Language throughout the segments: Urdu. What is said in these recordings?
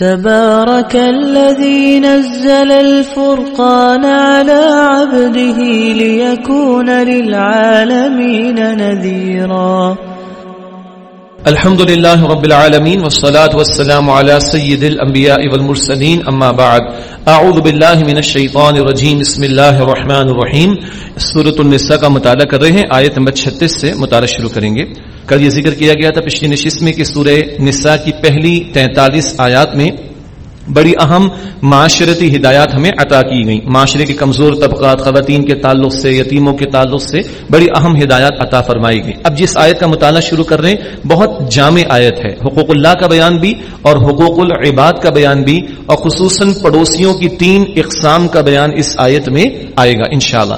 تبارك الذي نزل الفرقان على عبده ليكون للعالمين نذيرا. الحمد لله رب العالمين والصلاة والسلام على سيد الأنبياء والمرسلين. أما بعد، أعوذ بالله من الشيطان الرجيم. بسم الله الرحمن الرحيم. سورة النساء کا مطالعہ کر رہے ہیں. آیت نمبر 36 سے مطالعہ شروع کریں گے. کل یہ ذکر کیا گیا تھا پچھلی نشست میں کہ سورہ نساء کی پہلی 43 آیات میں بڑی اہم معاشرتی ہدایات ہمیں عطا کی گئی معاشرے کے کمزور طبقات، خواتین کے تعلق سے، یتیموں کے تعلق سے بڑی اہم ہدایات عطا فرمائی گئی اب جس آیت کا مطالعہ شروع کر رہے ہیں، بہت جامع آیت ہے۔ حقوق اللہ کا بیان بھی اور حقوق العباد کا بیان بھی اور خصوصاً پڑوسیوں کی تین اقسام کا بیان اس آیت میں آئے گا انشاءاللہ۔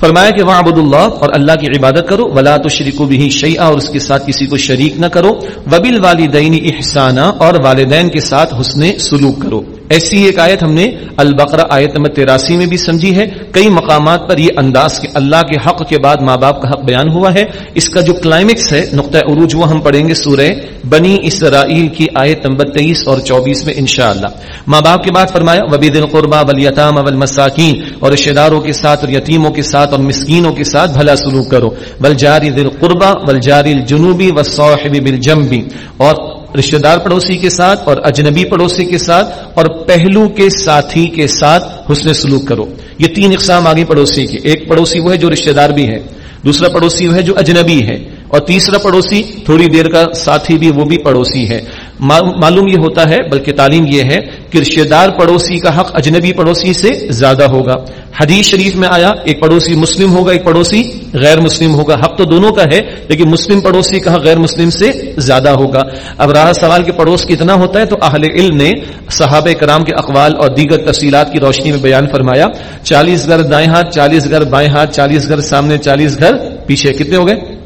فرمایا کہ وہاں اللہ اور اللہ کی عبادت کرو، ولا تو شریک بھی شعیٰ اور اس کے ساتھ کسی کو شریک نہ کرو۔ وبل والدین احسانہ اور والدین کے ساتھ حسن سلوک کرو۔ ایسی ایک آیت ہم نے البقرہ آیت نمبر تراسی میں بھی سمجھی ہے۔ کئی مقامات پر یہ انداز کہ اللہ کے حق کے بعد ماں باپ کا حق بیان ہوا ہے۔ اس کا جو کلائمیکس ہے نقطۂ عروج، وہ ہم پڑھیں گے سورہ بنی اسرائیل کی آیت نمبر تیئیس اور چوبیس میں انشاءاللہ۔ ماں باپ کے بعد فرمایا وبید القربہ ولیطام اول مساکین اور رشتے داروں کے ساتھ اور یتیموں کے ساتھ اور مسکینوں کے ساتھ بھلا سلوک کرو۔ ول جاری دل قربا ول جاری جنوبی و صاحب بالجنبی اور رشتہ دار پڑوسی کے ساتھ اور اجنبی پڑوسی کے ساتھ اور پہلو کے ساتھی کے ساتھ حسن سلوک کرو۔ یہ تین اقسام آگے پڑوسی کے۔ ایک پڑوسی وہ ہے جو رشتہ دار بھی ہے، دوسرا پڑوسی وہ ہے جو اجنبی ہے، اور تیسرا پڑوسی تھوڑی دیر کا ساتھی بھی وہ بھی پڑوسی ہے۔ معلوم یہ ہوتا ہے، بلکہ تعلیم یہ ہے کہ رشتے دار پڑوسی کا حق اجنبی پڑوسی سے زیادہ ہوگا۔ حدیث شریف میں آیا، ایک پڑوسی مسلم ہوگا، ایک پڑوسی غیر مسلم ہوگا۔ حق تو دونوں کا ہے، لیکن مسلم پڑوسی کا حق غیر مسلم سے زیادہ ہوگا۔ اب رہا سوال کے پڑوس کتنا ہوتا ہے، تو اہل علم نے صحابہ کرام کے اقوال اور دیگر تفصیلات کی روشنی میں بیان فرمایا، چالیس گھر دائیں ہاتھ، چالیس گھر بائیں ہاتھ، چالیس گھر سامنے، چالیس گھر پیچھے۔ کتنے ہو گئے؟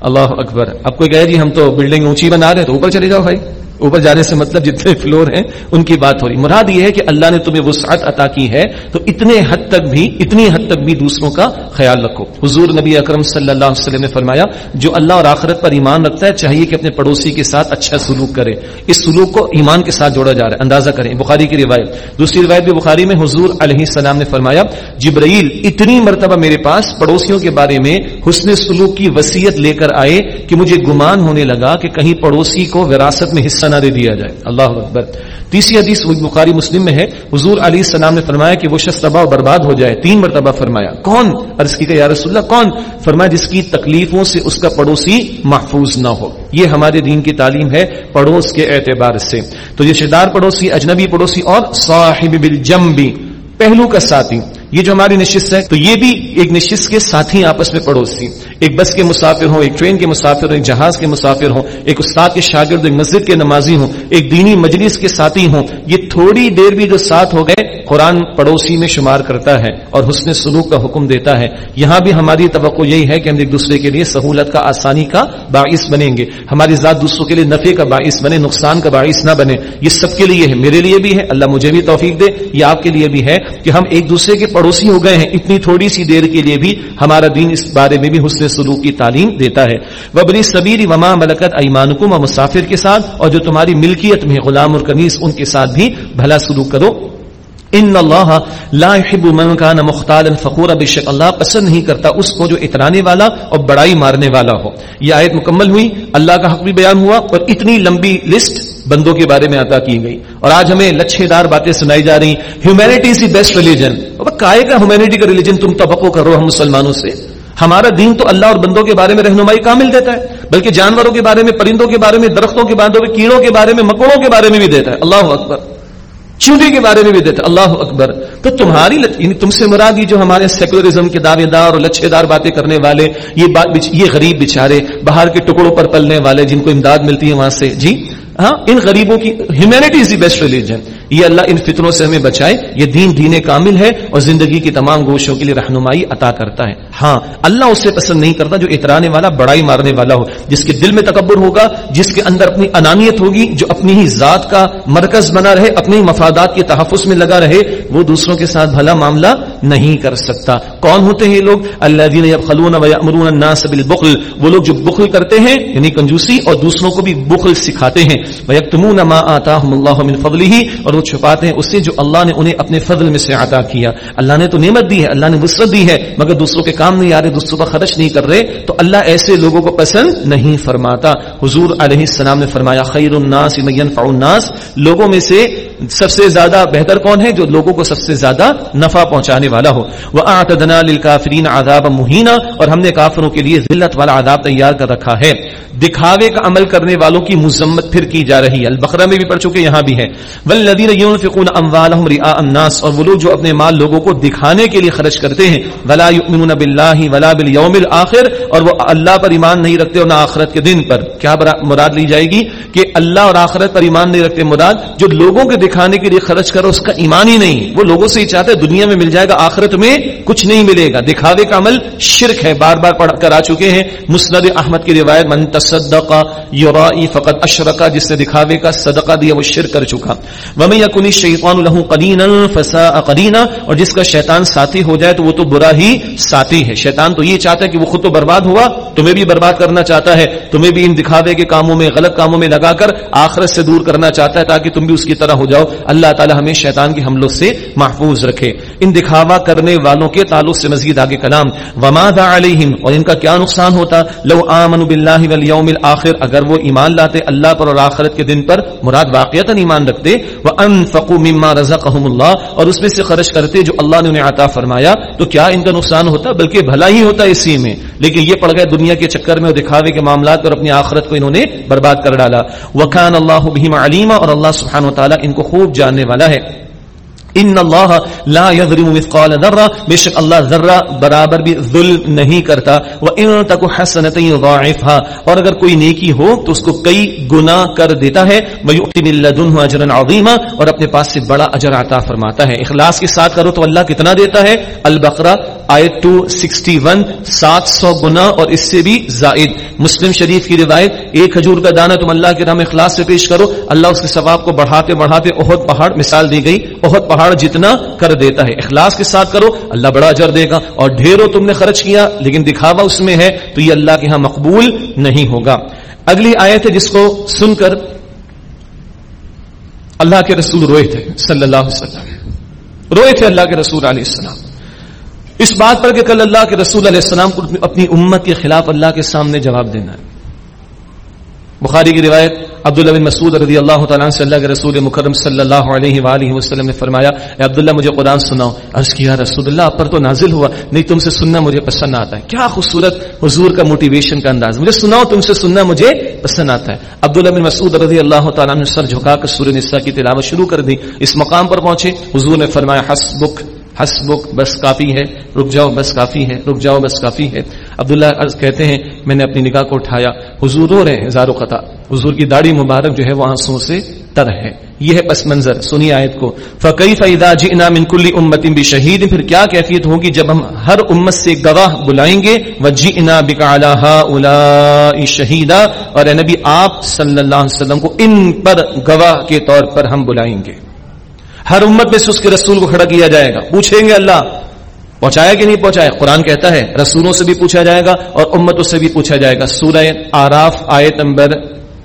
اللہ اکبر۔ اب کوئی کہے جی ہم تو بلڈنگ اونچی بنا رہے ہیں تو اوپر چلے جاؤ بھائی۔ اوپر جانے سے مطلب جتنے فلور ہیں، ان کی بات ہو رہی۔ مراد یہ ہے کہ اللہ نے تمہیں وسعت عطا کی ہے، تو اتنے حد تک بھی، اتنی حد تک بھی دوسروں کا خیال رکھو۔ حضور نبی اکرم صلی اللہ علیہ وسلم نے فرمایا، جو اللہ اور آخرت پر ایمان رکھتا ہے، چاہیے کہ اپنے پڑوسی کے ساتھ اچھا سلوک کرے۔ اس سلوک کو ایمان کے ساتھ جوڑا جا رہا ہے۔ اندازہ کریں، بخاری کی روایت۔ دوسری روایت بھی بخاری میں حضور علیہ السلام نے فرمایا، جبرائیل اتنی مرتبہ میرے پاس پڑوسیوں کے بارے میں حسن سلوک کی وسیعت لے کر آئے کہ مجھے گمان ہونے لگا کہ کہیں پڑوسی کو وراثت میں حصہ نہ دے دیا جائے۔ اللہ اکبر۔ تیسری حدیث بخاری مسلم میں ہے۔ حضور علی السلام نے فرمایا کہ وہ شخص تباہ برباد ہو جائے۔ تین مرتبہ فرمایا۔ کون؟ عرض کی کہ یا رسول اللہ، کون؟ فرمایا جس کی تکلیفوں سے اس کا پڑوسی محفوظ نہ ہو۔ یہ ہمارے دین کی تعلیم ہے پڑوس کے اعتبار سے۔ تو یہ شدار پڑوسی، اجنبی پڑوسی اور صاحب بالجنبی، پہلو کا ساتھی۔ یہ جو ہماری نشست ہے، تو یہ بھی ایک نشست کے ساتھی آپس میں پڑوسی ایک بس کے مسافر ہوں، ایک ٹرین کے مسافر ہوں، ایک جہاز کے مسافر ہوں، ایک استاد کے شاگرد، ایک مسجد کے نمازی ہوں، ایک دینی مجلس کے ساتھی ہوں۔ یہ تھوڑی دیر بھی جو ساتھ ہو گئے، قرآن پڑوسی میں شمار کرتا ہے اور حسن سلوک کا حکم دیتا ہے۔ یہاں بھی ہماری توقع یہی ہے کہ ہم ایک دوسرے کے لیے سہولت کا آسانی کا باعث بنیں گے۔ ہماری ذات دوسروں کے لیے نفے کا باعث بنے، نقصان کا باعث نہ بنے۔ یہ سب کے لیے ہے، میرے لیے بھی ہے، اللہ مجھے بھی توفیق دے۔ یہ آپ کے لیے بھی ہے کہ ہم ایک دوسرے کے پڑوسی ہو گئے ہیں، اتنی تھوڑی سی دیر کے لیے بھی ہمارا دین اس بارے میں بھی حسن سلوک کی تعلیم دیتا ہے۔ وبنی صبیر وما ملکت ایمانکم و مسافر کے ساتھ، اور جو تمہاری ملکیت میں غلام اور قمیص، ان کے ساتھ بھی بھلا سلوک کرو۔ ان اللہ لا يحب من كان مختالا فخورا بشک اللہ پسند نہیں کرتا اس کو جو اترانے والا اور بڑائی مارنے والا ہو۔ یہ آیت مکمل ہوئی۔ اللہ کا حق بھی بیان ہوا اور اتنی لمبی لسٹ بندوں کے بارے میں عطا کی گئی۔ اور آج ہمیں لچھے دار باتیں سنائی جا رہی humanity is the best religion کائے کا ہیومینٹی کا ریلیجن تم توقع کرو ہم مسلمانوں سے۔ ہمارا دین تو اللہ اور بندوں کے بارے میں رہنمائی کامل دیتا ہے۔ بلکہ جانوروں کے بارے میں، پرندوں کے بارے میں، درختوں کے بارے میں، کیڑوں کے بارے میں، مکوڑوں کے بارے میں بھی دیتا ہے۔ اللہ اکبر۔ چوٹی کے بارے میں بھی دیتے اللہ اکبر۔ تو تمہاری یعنی تم سے مرادی جو ہمارے سیکولرزم کے دعوے دار اور لچھے دار باتیں کرنے والے، یہ یہ غریب بےچارے باہر کے ٹکڑوں پر پلنے والے جن کو امداد ملتی ہے وہاں سے۔ جی؟ ہاں ان غریبوں کی humanity is the best religion یہ اللہ ان فطروں سے ہمیں بچائے، یہ دین دین کامل ہے اور زندگی کی تمام گوشوں کے لیے رہنمائی عطا کرتا ہے۔ ہاں اللہ اس سے پسند نہیں کرتا جو اترانے والا، بڑائی مارنے والا ہو، جس کے دل میں تکبر ہوگا، جس کے اندر اپنی انانیت ہوگی، جو اپنی ہی ذات کا مرکز بنا رہے اپنے مفادات کے تحفظ میں لگا رہے، وہ دوسروں کے ساتھ بھلا معاملہ نہیں کر سکتا۔ کون ہوتے ہیں لوگ؟ اللہ دین خلون الناس بالبخل۔ وہ لوگ جو بخل کرتے ہیں یعنی کنجوسی، اور دوسروں کو بھی بخل سکھاتے ہیں۔ وَيَكْتُمُونَ مَا آتَاهُمُ اللَّهُ مِنْ اور وہ چھپاتے ہیں، اس سے جو اللہ نے انہیں اپنے فضل میں سے عطا کیا۔ اللہ نے تو نعمت دی ہے، اللہ نے وسعت دی ہے، مگر دوسروں کے کام نہیں آ رہے، دوسروں کا خرچ نہیں کر رہے۔ تو اللہ ایسے لوگوں کو پسند نہیں فرماتا۔ حضور علیہ السلام نے فرمایا، خیر الناس من ينفع الناس۔ لوگوں میں سے سب سے زیادہ بہتر کون ہے؟ جو لوگوں کو سب سے زیادہ نفع پہنچانے والا ہو۔ وہ آتدنا للکافرین عذاب مہینہ اور ہم نے کافروں کے لیے ذلت والا عذاب تیار کر رکھا ہے۔ دکھاوے کا عمل کرنے والوں کی مذمت پھر کی جا رہی ہے۔ البقرہ میں بھی پڑھ چکے، یہاں بھی ہے۔ والذین ينفقون اموالهم رئاء الناس اور وہ لوگ جو اپنے مال لوگوں کو دکھانے کے لیے خرچ کرتے ہیں، ولا يؤمنون بالله ولا بالیوم الاخر اور وہ اللہ پر ایمان نہیں رکھتے اور نہ آخرت کے دن پر۔ کیا مراد لی جائے گی؟ کہ اللہ اور آخرت پر ایمان نہیں رکھتے مراد، جو لوگوں کے دکھانے کے لیے خرچ کرو، اس کا ایمان ہی نہیں۔ وہ لوگوں سے ہی چاہتے دنیا میں مل جائے گا، آخرت میں کچھ نہیں ملے گا۔ دکھاوے کا عمل شرک ہے، بار بار پڑھ کر آ چکے ہیں۔ مسند احمد کی روایت، من تصدق یرائی فقط اشرکا جس نے دکھاوے کا صدقہ دیا، وہ شرک کر چکا۔ ومن یکن الشیطان له قرینا فساء قرینا اور جس کا شیطان ساتھی ہو جائے تو وہ تو برا ہی ساتھی ہے۔ شیطان تو یہ چاہتا ہے کہ وہ خود تو برباد ہوا، تمہیں بھی برباد کرنا چاہتا ہے، تمہیں بھی ان دکھاوے کے کاموں میں، غلط کاموں میں لگا کر آخرت سے دور کرنا چاہتا ہے تاکہ تم بھی اس کی طرح ہو جاؤ۔ اللہ تعالی ہمیں شیطان کے حملوں سے محفوظ رکھے۔ ان دکھاوا کرنے والوں کے تعلق سے مزید آگے کلام۔ وما ذا علیہم اور ان کا کیا نقصان ہوتا؟ لو آمنوا باللہ والیوم الاخر اگر وہ ایمان لاتے اللہ پر اور آخرت کے دن پر، مراد واقعتا ایمان رکھتے۔ وہ وانفقوا مما رزقهم اللہ اور اس میں سے خرچ کرتے جو اللہ نے انہیں عطا فرمایا تو کیا ان کا نقصان ہوتا؟ بلکہ بھلا ہی ہوتا اسی میں۔ لیکن یہ پڑ گئے دنیا کے چکر میں اور دکھاوے کے معاملات اور اپنی آخرت کو انہوں نے برباد کر ڈالا۔ وکان اللہ بہم علیما اور اللہ سبحانہ و تعالیٰ ان کو خوب جاننے والا ہے۔ ان اللہ لا یظلم مثقال ذرہ بے شک اللہ ذرہ برابر بھی ظلم نہیں کرتا۔ وان تک حسنت یضاعفها اور اگر کوئی نیکی ہو تو اس کو کئی گنا کر دیتا ہے۔ ویؤتی من لدنه اجرا عظیما اور اپنے پاس سے بڑا اجر عطا فرماتا ہے۔ اخلاص کے ساتھ کرو تو اللہ کتنا دیتا ہے؟ البقرہ آیت 261 700 گنا اور اس سے بھی زائد۔ مسلم شریف کی روایت، ایک کھجور کا دانہ تم اللہ کے نام اخلاص سے پیش کرو، اللہ اس کے ثواب کو بڑھاتے بڑھاتے احد پہاڑ، مثال دی گئی، احد پہاڑ جتنا کر دیتا ہے۔ اخلاص کے ساتھ کرو، اللہ بڑا اجر دے گا اور ڈھیروں تم نے خرچ کیا، لیکن دکھاوا اس میں ہے تو یہ اللہ کے ہاں مقبول نہیں ہوگا۔ اگلی آیت ہے جس کو سن کر اللہ کے رسول روئے تھے، صلی اللہ علیہ وسلم۔ روئے تھے اللہ کے رسول علیہ السلام۔ اس بات پر کہ کل اللہ کے رسول علیہ السلام کو اپنی امت کے خلاف اللہ کے سامنے جواب دینا ہے۔ بخاری کی روایت عبداللہ بن مسعود رضی اللہ تعالیٰ سے اللہ کے رسول مکرم صلی اللہ علیہ وآلہ وسلم نے فرمایا، اے عبداللہ، مجھے قرآن سناؤ۔ عرض کیا رسول اللہ پر تو نازل ہوا، نہیں تم سے سننا مجھے پسند آتا ہے۔ کیا خوبصورت حضور کا موٹیویشن کا انداز۔ مجھے سناؤ، تم سے سننا مجھے پسند آتا ہے۔ عبداللہ بن مسعود رضی اللہ تعالیٰ نے سر جھکا کر سورہ نساء کی تلاوت شروع کر دی۔ اس مقام پر پہنچے۔ حضور نے فرمایا، حسبک حسبک، بس کافی ہے، رک جاؤ، بس کافی ہے، رک جاؤ، بس کافی ہے۔ عبداللہ عرض کہتے ہیں، میں نے اپنی نگاہ کو اٹھایا، حضور رو رہے ہیں ہزاروں قطع۔ حضور کی داڑھی مبارک جو ہے وہ آنسوں سے تر ہے۔ یہ ہے پس منظر۔ سنی آیت کو۔ فقی فیدا جینا من کلی امت بھی شہید پھر کیا کیفیت ہوگی؟ جب ہم ہر امت سے گواہ بلائیں گے و جینا بکا شہیدا اور اے نبی، آپ صلی اللہ علیہ وسلم کو ان پر گواہ کے طور پر ہم بلائیں گے۔ ہر امت میں سے اس کے رسول کو کھڑا کیا جائے گا۔ پوچھیں گے اللہ۔ پہنچایا کہ نہیں پہنچایا؟ قرآن کہتا ہے، رسولوں سے بھی پوچھا جائے گا اور امتوں سے بھی پوچھا جائے گا۔ سورہ آراف آیت نمبر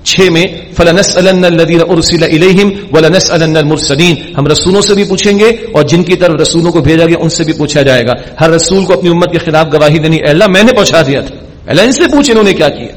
چھ میں، فلنسألن الذین ارسل الیہم المرسلین ہم رسولوں سے بھی پوچھیں گے اور جن کی طرف رسولوں کو بھیجا گیا، ان سے بھی پوچھا جائے گا۔ ہر رسول کو اپنی امت کے خلاف گواہی دینی اللہ میں نے پہنچا دیا تھا۔ اللہ ان سے پوچھ انہوں نے کیا کیا۔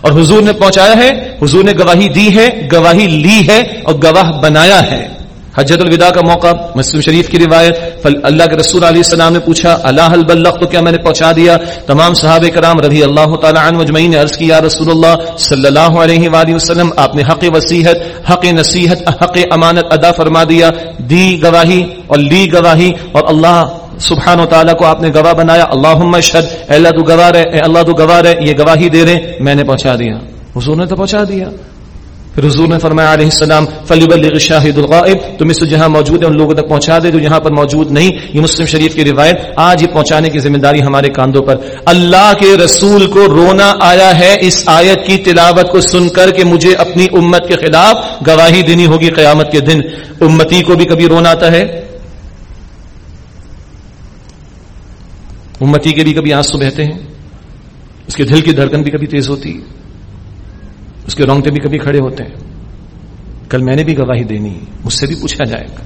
اور حضور نے پہنچایا ہے، حضور نے گواہی دی ہے، گواہی لی ہے اور گواہ بنایا ہے۔ حجت الوداع کا موقع، مسلم شریف کی روایت اللہ کے رسول علیہ السلام نے پوچھا، اللہ البلغ تو کیا میں نے پہنچا دیا؟ تمام صحابہ کرام رضی اللہ تعالی عنہ مجمعین نے عرض کیا رسول اللہ صلی اللہ علیہ وآلہ وسلم، آپ نے حق وصیحت، حق نصیحت، حق امانت ادا فرما دیا، دی گواہی اور لی گواہی اور اللہ سبحان و تعالیٰ کو آپ نے گواہ بنایا۔ اللہ شد اے اللہ تو گواہ رہے، اے اللہ تو گواہ رہے، یہ گواہی دے رہے، میں نے پہنچا دیا۔ حضور نے تو پہنچا دیا۔ پھر حضور نے فرمایا علیہ السلام فلیبلغ شاہد الغائب، تم اس جہاں موجود ہے ان لوگوں تک پہنچا دے جو یہاں پر موجود نہیں۔ یہ مسلم شریف کی روایت، آج یہ پہنچانے کی ذمہ داری ہمارے کاندھوں پر۔ اللہ کے رسول کو رونا آیا ہے اس آیت کی تلاوت کو سن کر کہ مجھے اپنی امت کے خلاف گواہی دینی ہوگی قیامت کے دن۔ امتی کو بھی کبھی رونا آتا ہے؟ امتی کے بھی کبھی آنسو بہتے ہیں؟ اس کے دل کی دھڑکن بھی کبھی تیز ہوتی ہے؟ اس کے رونگٹے بھی کبھی کھڑے ہوتے ہیں۔ کل میں نے بھی گواہی دینی مجھ سے بھی پوچھا جائے گا۔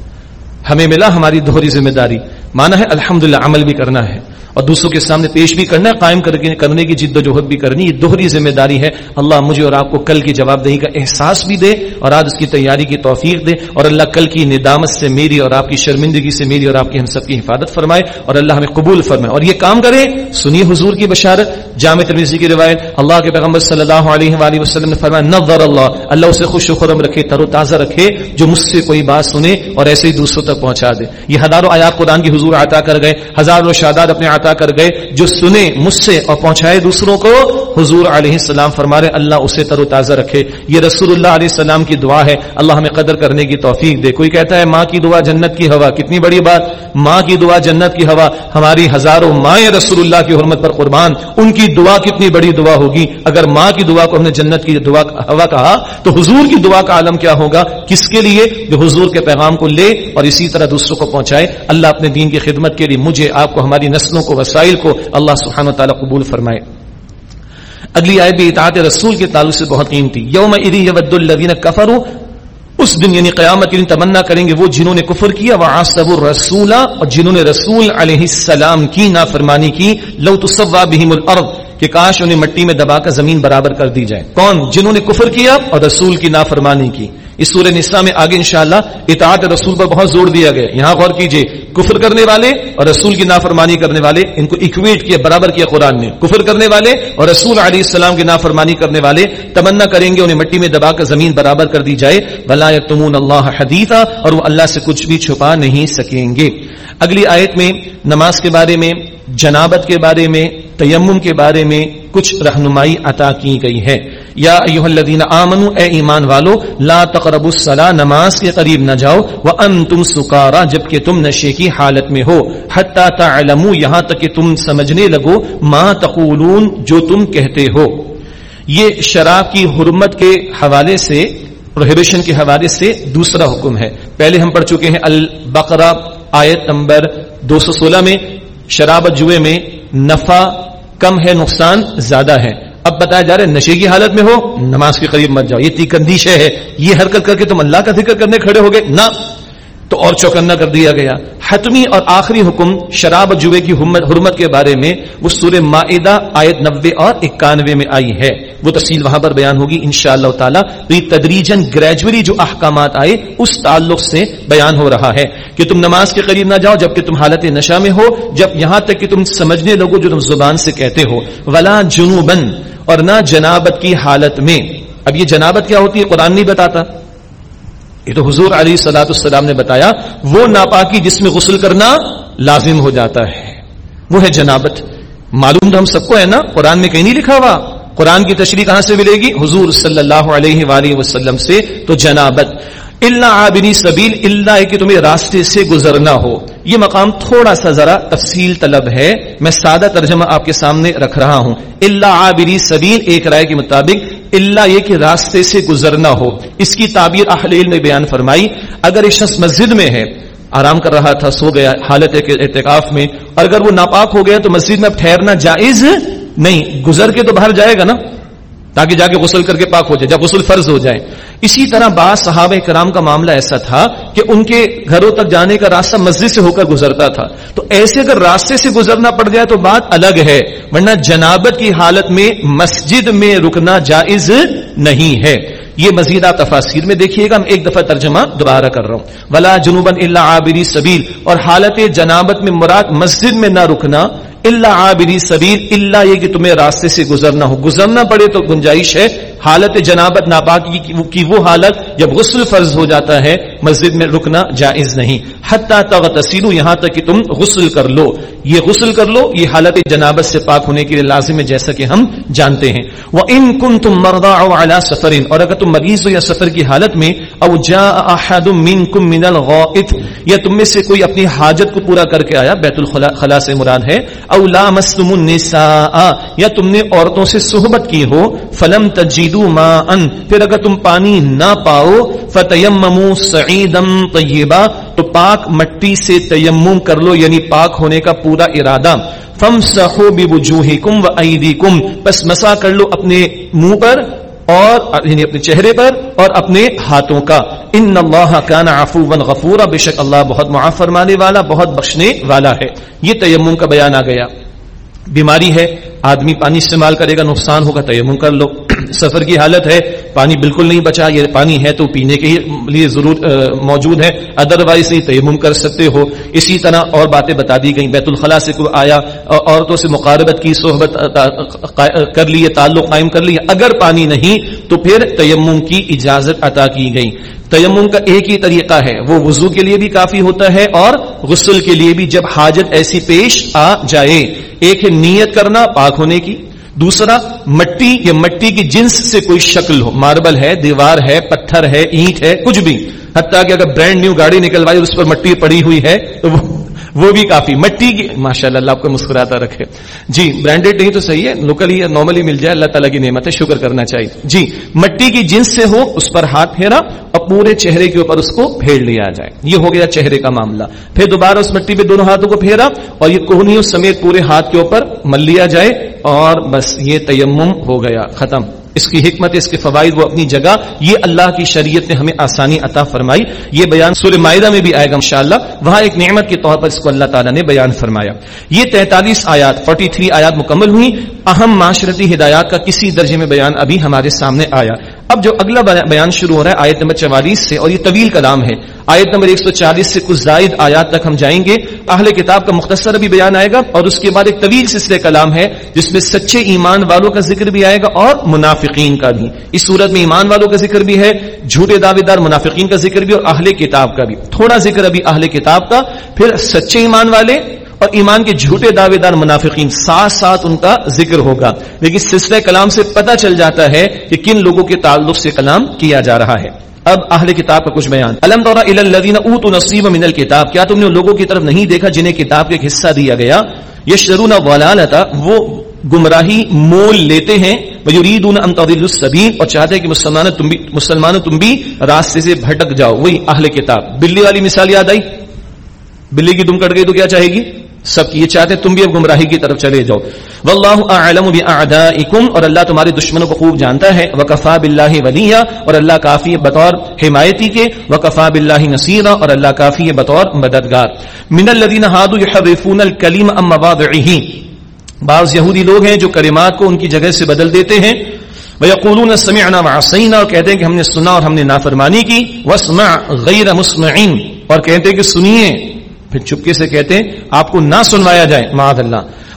ہمیں ملا ہماری دوہری ذمہ داری۔ مانا ہے الحمد عمل بھی کرنا ہے۔ اور دوسروں کے سامنے پیش بھی کرنا، قائم کرنے کی جد و جہد بھی کرنی، یہ دوہری ذمہ داری ہے۔ اللہ مجھے اور آپ کو کل کی جواب دہی کا احساس بھی دے اور آج اس کی تیاری کی توفیق دے اور اللہ کل کی ندامت سے میری اور آپ کی شرمندگی سے میری اور آپ کی ہم سب کی حفاظت فرمائے اور اللہ ہمیں قبول فرمائے۔ اور یہ کام کرے سنیے حضور کی بشارت، جامع ترمیزی کی روایت، اللہ کے پیغمبر صلی اللہ علیہ وآلہ وسلم نے فرمایا، نظر اللہ اللہ اسے خوش و خرم رکھے، تر و تازہ رکھے، جو مجھ سے کوئی بات سنے اور ایسے ہی دوسروں تک پہنچا دے۔ یہ ہزاروں آیات قرآن کی حضور عطا کر گئے، ہزاروں شادات اپنے عطا کر گئے، جو سنے، مجھ سے اور پہنچائے دوسروں کو۔ حضور علیہ السلام فرما رہے اللہ اسے تر و تازہ رکھے۔ یہ رسول اللہ علیہ السلام کی دعا ہے۔ اللہ ہمیں قدر کرنے کی توفیق دے۔ کوئی کہتا ہے، ماں کی دعا جنت کی ہوا، کتنی بڑی بات۔ ماں کی دعا جنت کی ہوا، ہماری ہزاروں مائیں رسول اللہ کی حرمت پر قربان۔ ان کی دعا کتنی بڑی دعا ہوگی۔ اگر ماں کی دعا کو ہم نے جنت کی دعا، ہوا کہا، تو حضور کی دعا کا عالم کیا ہوگا؟ کس کے لیے؟ جو حضور کے پیغام کو لے اور اسی طرح دوسروں کو پہنچائے۔ اللہ اپنے دین کی خدمت کے لیے مجھے، آپ کو ہماری نسلوں کو وسائل کو اللہ سبحانہ و تعالیٰ قبول فرمائے۔ اگلی آئے بھی اطاعت رسول کے تعلق سے بہت قیمتی۔ یوم الدین کفر اس دن یعنی قیامت کے دن تمنا کریں گے وہ جنہوں نے کفر کیا وہ آصب الرسولہ اور جنہوں نے رسول علیہ السلام کی نافرمانی کی، لو تصوا بہم الارض، کہ کاش انہیں مٹی میں دبا کر زمین برابر کر دی جائے۔ کون؟ جنہوں نے کفر کیا اور رسول کی نافرمانی کی۔ اس سورہ نساء میں آگے انشاءاللہ اطاعت رسول پر بہت زور دیا گیا یہاں غور کیجیے، کفر کرنے والے اور رسول کی نافرمانی کرنے والے، ان کو اکویٹ کیا، برابر کیا قرآن نے۔ کفر کرنے والے اور رسول علیہ السلام کی نافرمانی کرنے والے، تمنا کریں گے، انہیں مٹی میں دبا کر زمین برابر کر دی جائے۔ بلا تمون اللہ حدیثہ اور وہ اللہ سے کچھ بھی چھپا نہیں سکیں گے۔ اگلی آیت میں نماز کے بارے میں، جنابت کے بارے میں، تیمم کے بارے میں کچھ رہنمائی عطا کی گئی ہے۔ یا ایوہ الذین آمنوا، اے ایمان والو، لا تقربوا الصلاة، نماز کے قریب نہ جاؤ، وانتم سکارا جبکہ تم نشے کی حالت میں ہو، حتی تعلموا، یہاں تک کہ تم سمجھنے لگو، ما تقولون، جو تم کہتے ہو۔ یہ شراب کی حرمت کے حوالے سے پروہیبیشن کے حوالے سے دوسرا حکم ہے۔ پہلے ہم پڑھ چکے ہیں البقرہ، آیت نمبر دو سو سولہ میں، شراب جوئے میں نفع کم ہے، نقصان زیادہ ہے۔ اب بتایا جا رہا ہے نشے کی حالت میں ہو، نماز کے قریب مت جاؤ، یہ تیکندیش ہے، یہ حرکت کر کے تم اللہ کا ذکر کرنے کھڑے ہو گئے نہ۔ تو اور چوکنا کر دیا گیا۔ حتمی اور آخری حکم شراب جوے کی حرمت کے بارے میں وہ سورہ معدہ آیت نبے اور اکانوے میں آئی ہے۔ وہ تفصیل وہاں پر بیان ہوگی ان شاء اللہ تعالیٰ تدریجن گریجولی جو احکامات آئے، اس تعلق سے بیان ہو رہا ہے کہ تم نماز کے قریب نہ جاؤ جبکہ تم حالت نشہ میں ہو، جب یہاں تک کہ تم سمجھنے لگو جو تم زبان سے کہتے ہو۔ ولا جنوبن اور نہ جنابت کی حالت میں۔ اب یہ جنابت کیا ہوتی ہے؟ قرآن نہیں بتاتا۔ یہ تو حضور علی سلاۃ السلام نے بتایا، وہ ناپاکی جس میں غسل کرنا لازم ہو جاتا ہے۔ وہ ہے جنابت۔ معلوم تو ہم سب کو ہے نا؟ قرآن میں کہیں نہیں لکھا ہوا۔ قرآن کی تشریح کہاں سے ملے گی؟ حضور صلی اللہ علیہ وآلہ وسلم سے۔ تو جنابت۔ اللہ آبنی سبیل اللہ کہ تمہیں راستے سے گزرنا ہو۔ یہ مقام تھوڑا سا ذرا تفصیل طلب ہے۔ میں سادہ ترجمہ آپ کے سامنے رکھ رہا ہوں۔ اللہ آبنی سبیل ایک رائے کے مطابق اللہ یہ کہ راستے سے گزرنا ہو۔ اس کی تعبیر احلیل نے بیان فرمائی۔ اگر ایک شخص مسجد میں ہے، آرام کر رہا تھا، سو گیا، حالت اعتکاف میں۔ اور اگر وہ ناپاک ہو گیا تو مسجد میں اب ٹھہرنا جائز نہیں۔ گزر کے تو باہر جائے گا نا۔ تاکہ جا کے غسل کر کے پاک ہو جائے جب غسل فرض ہو جائے۔ اسی طرح بعض صحابہ کرام کا معاملہ ایسا تھا کہ ان کے گھروں تک جانے کا راستہ مسجد سے ہو کر گزرتا تھا۔ تو ایسے اگر راستے سے گزرنا پڑ جائے تو بات الگ ہے، ورنہ جنابت کی حالت میں مسجد میں رکنا جائز نہیں ہے۔ یہ مزید آپ تفاصیر میں دیکھیے گا میں ایک دفعہ ترجمہ دوبارہ کر رہا ہوں۔ ولا جنوبن اللہ عابری سبیل اور حالت جنابت میں مراد مسجد میں نہ رکنا اللہ عابری سبیر اللہ یہ کہ تمہیں راستے سے گزرنا ہو۔ گزرنا پڑے تو گنجائش ہے۔ حالت جنابت ناپاکی کی وہ حالت جب غسل فرض ہو جاتا ہے مسجد میں رکنا جائز نہیں۔ حتیٰ تغتسلو یہاں تک کہ تم غسل کر لو۔ یہ غسل کر لو، یہ حالت جنابت سے پاک ہونے کے لیے لازم ہے، جیسا کہ ہم جانتے ہیں۔ وہ ان کن تم مردا اعلیٰ سفر، اور اگر تم مریض ہو یا سفر کی حالت میں او جا احد منکم من الغائط، یا تم میں سے کوئی اپنی حاجت کو پورا کر کے آیا، بیت الخلا سے مراد ہے او لا لامستم النساء، یا تم نے عورتوں سے صحبت کی ہو، فلم تجیدو ما ان پھر اگر تم پانی نہ پاؤ فتیممو سعیدم طیبا تو پاک مٹی سے تیمم کر لو یعنی پاک ہونے کا پورا ارادہ۔ فم سہو بجوہی کم و عیدی کم بس مسا کر لو اپنے منہ پر اور یعنی اپنے چہرے پر اور اپنے ہاتھوں کا۔ ان اللہ کان عفو غفورا۔ بے شک اللہ بہت معاف فرمانے والا، بہت بخشنے والا ہے۔ یہ تیمم کا بیان آ گیا۔ بیماری ہے، آدمی پانی استعمال کرے گا، نقصان ہوگا، تیمم کر لو۔ سفر کی حالت ہے، پانی بالکل نہیں بچا، یہ پانی ہے تو پینے کے لیے ضرور موجود ہے۔ ادر وائز نہیں، تیمم کر سکتے ہو۔ اسی طرح اور باتیں بتا دی گئی بیت الخلاء سے کوئی آیا عورتوں سے مقاربت کی، صحبت کر لیے، تعلق قائم کر لیے۔ اگر پانی نہیں تو پھر تیمم کی اجازت عطا کی گئی تیمم کا ایک ہی طریقہ ہے، وہ وضو کے لیے بھی کافی ہوتا ہے اور غسل کے لیے بھی جب حاجت ایسی پیش آ جائے۔ ایک ہے نیت کرنا پاک ہونے کی۔ دوسرا، مٹی، یا مٹی کی جنس سے کوئی شکل ہو۔ ماربل ہے، دیوار ہے، پتھر ہے، اینٹ ہے، کچھ بھی۔ حتیٰ کہ اگر برانڈ نیو گاڑی نکلوائی اس پر مٹی پڑی ہوئی ہے، تو وہ وہ بھی کافی، مٹی کی ماشاء اللہ آپ کو مسکراتا رکھے۔ جی برانڈیڈ نہیں تو صحیح ہے لوکل ہی نارملی مل جائے، اللہ تعالیٰ کی نعمت ہے شکر کرنا چاہیے۔ جی مٹی کی جنس سے ہو، اس پر ہاتھ پھیرا اور پورے چہرے کے اوپر اس کو پھیر لیا جائے۔ یہ ہو گیا چہرے کا معاملہ۔ پھر دوبارہ اس مٹی پہ دونوں ہاتھوں کو پھیرا اور یہ کوہنیوں سمیت پورے ہاتھ کے اوپر مل لیا جائے اور بس یہ تیمم ہو گیا، ختم۔ اس کی حکمت، اس کے فوائد، وہ اپنی جگہ، یہ اللہ کی شریعت نے ہمیں آسانی عطا فرمائی۔ یہ بیان سورہ معدہ میں بھی آئے گا انشاءاللہ۔ وہاں ایک نعمت کے طور پر اس کو اللہ تعالیٰ نے بیان فرمایا۔ یہ تینتالیس آیات فورٹی تھری آیات مکمل ہوئی اہم معاشرتی ہدایات کا کسی درجے میں بیان ابھی ہمارے سامنے آیا۔ اب جو اگلا بیان شروع ہو رہا ہے آیت نمبر چوالیس سے، اور یہ طویل کلام ہے۔ آیت نمبر ایک سو چالیس سے کچھ زائد آیات تک ہم جائیں گے۔ اہل کتاب کا مختصر بھی بیان آئے گا، اور اس کے بعد ایک طویل سلسلے کلام ہے، جس میں سچے ایمان والوں کا ذکر بھی آئے گا، اور منافقین کا بھی۔ اس صورت میں ایمان والوں کا ذکر بھی ہے، جھوٹے دعوے دار منافقین کا ذکر بھی، اور اہل کتاب کا بھی۔ تھوڑا ذکر ابھی اہل کتاب کا، پھر سچے ایمان والے اور ایمان کے جھوٹے دعوے دار منافقین ساتھ ساتھ ان کا ذکر ہوگا۔ لیکن سلسلہ کلام سے پتہ چل جاتا ہے کہ کن لوگوں کے تعلق سے کلام کیا جا رہا ہے۔ اب اہل کتاب کا کچھ بیان۔ الم طور الذین اوتوا نصیب من الکتاب، کیا تم نے لوگوں کی طرف نہیں دیکھا جنہیں کتاب کا ایک حصہ دیا گیا؟ یشرون ضلالتا وہ گمراہی مول لیتے ہیں۔ ویریدون ان تضلوا السبیل، اور چاہتے ہیں کہ مسلمان تم بھی مسلمانوں تم بھی راستے سے بھٹک جاؤ۔ وہی اہل کتاب۔ بلی والی مثال یاد آئی؟ بلی کی دم کٹ گئی تو کیا چاہے گی؟ سب یہ چاہتے تم بھی اب گمراہی کی طرف چلے جاؤ۔ واللہ اعلم باعدائکم اور اللہ تمہارے دشمنوں کو خوب جانتا ہے۔ وکفا باللہ ولیا اور اللہ کافی بطور حمایتی کے۔ وکفا باللہ نصیرا اور اللہ کافی بطور مددگار۔ من الذين هادوا يحرفون الكلم عن مواضعه بعض یہودی لوگ ہیں جو کلمات کو ان کی جگہ سے بدل دیتے ہیں۔ ويقولون سمعنا وعصينا اور کہتے ہیں کہ ہم نے سنا اور ہم نے نافرمانی کی۔ واسمع غیر مسمعين اور کہتے ہیں کہ سنیے۔ پھر چپکے سے کہتے ہیں، آپ کو نہ سنوایا جائے، معاذ اللہ۔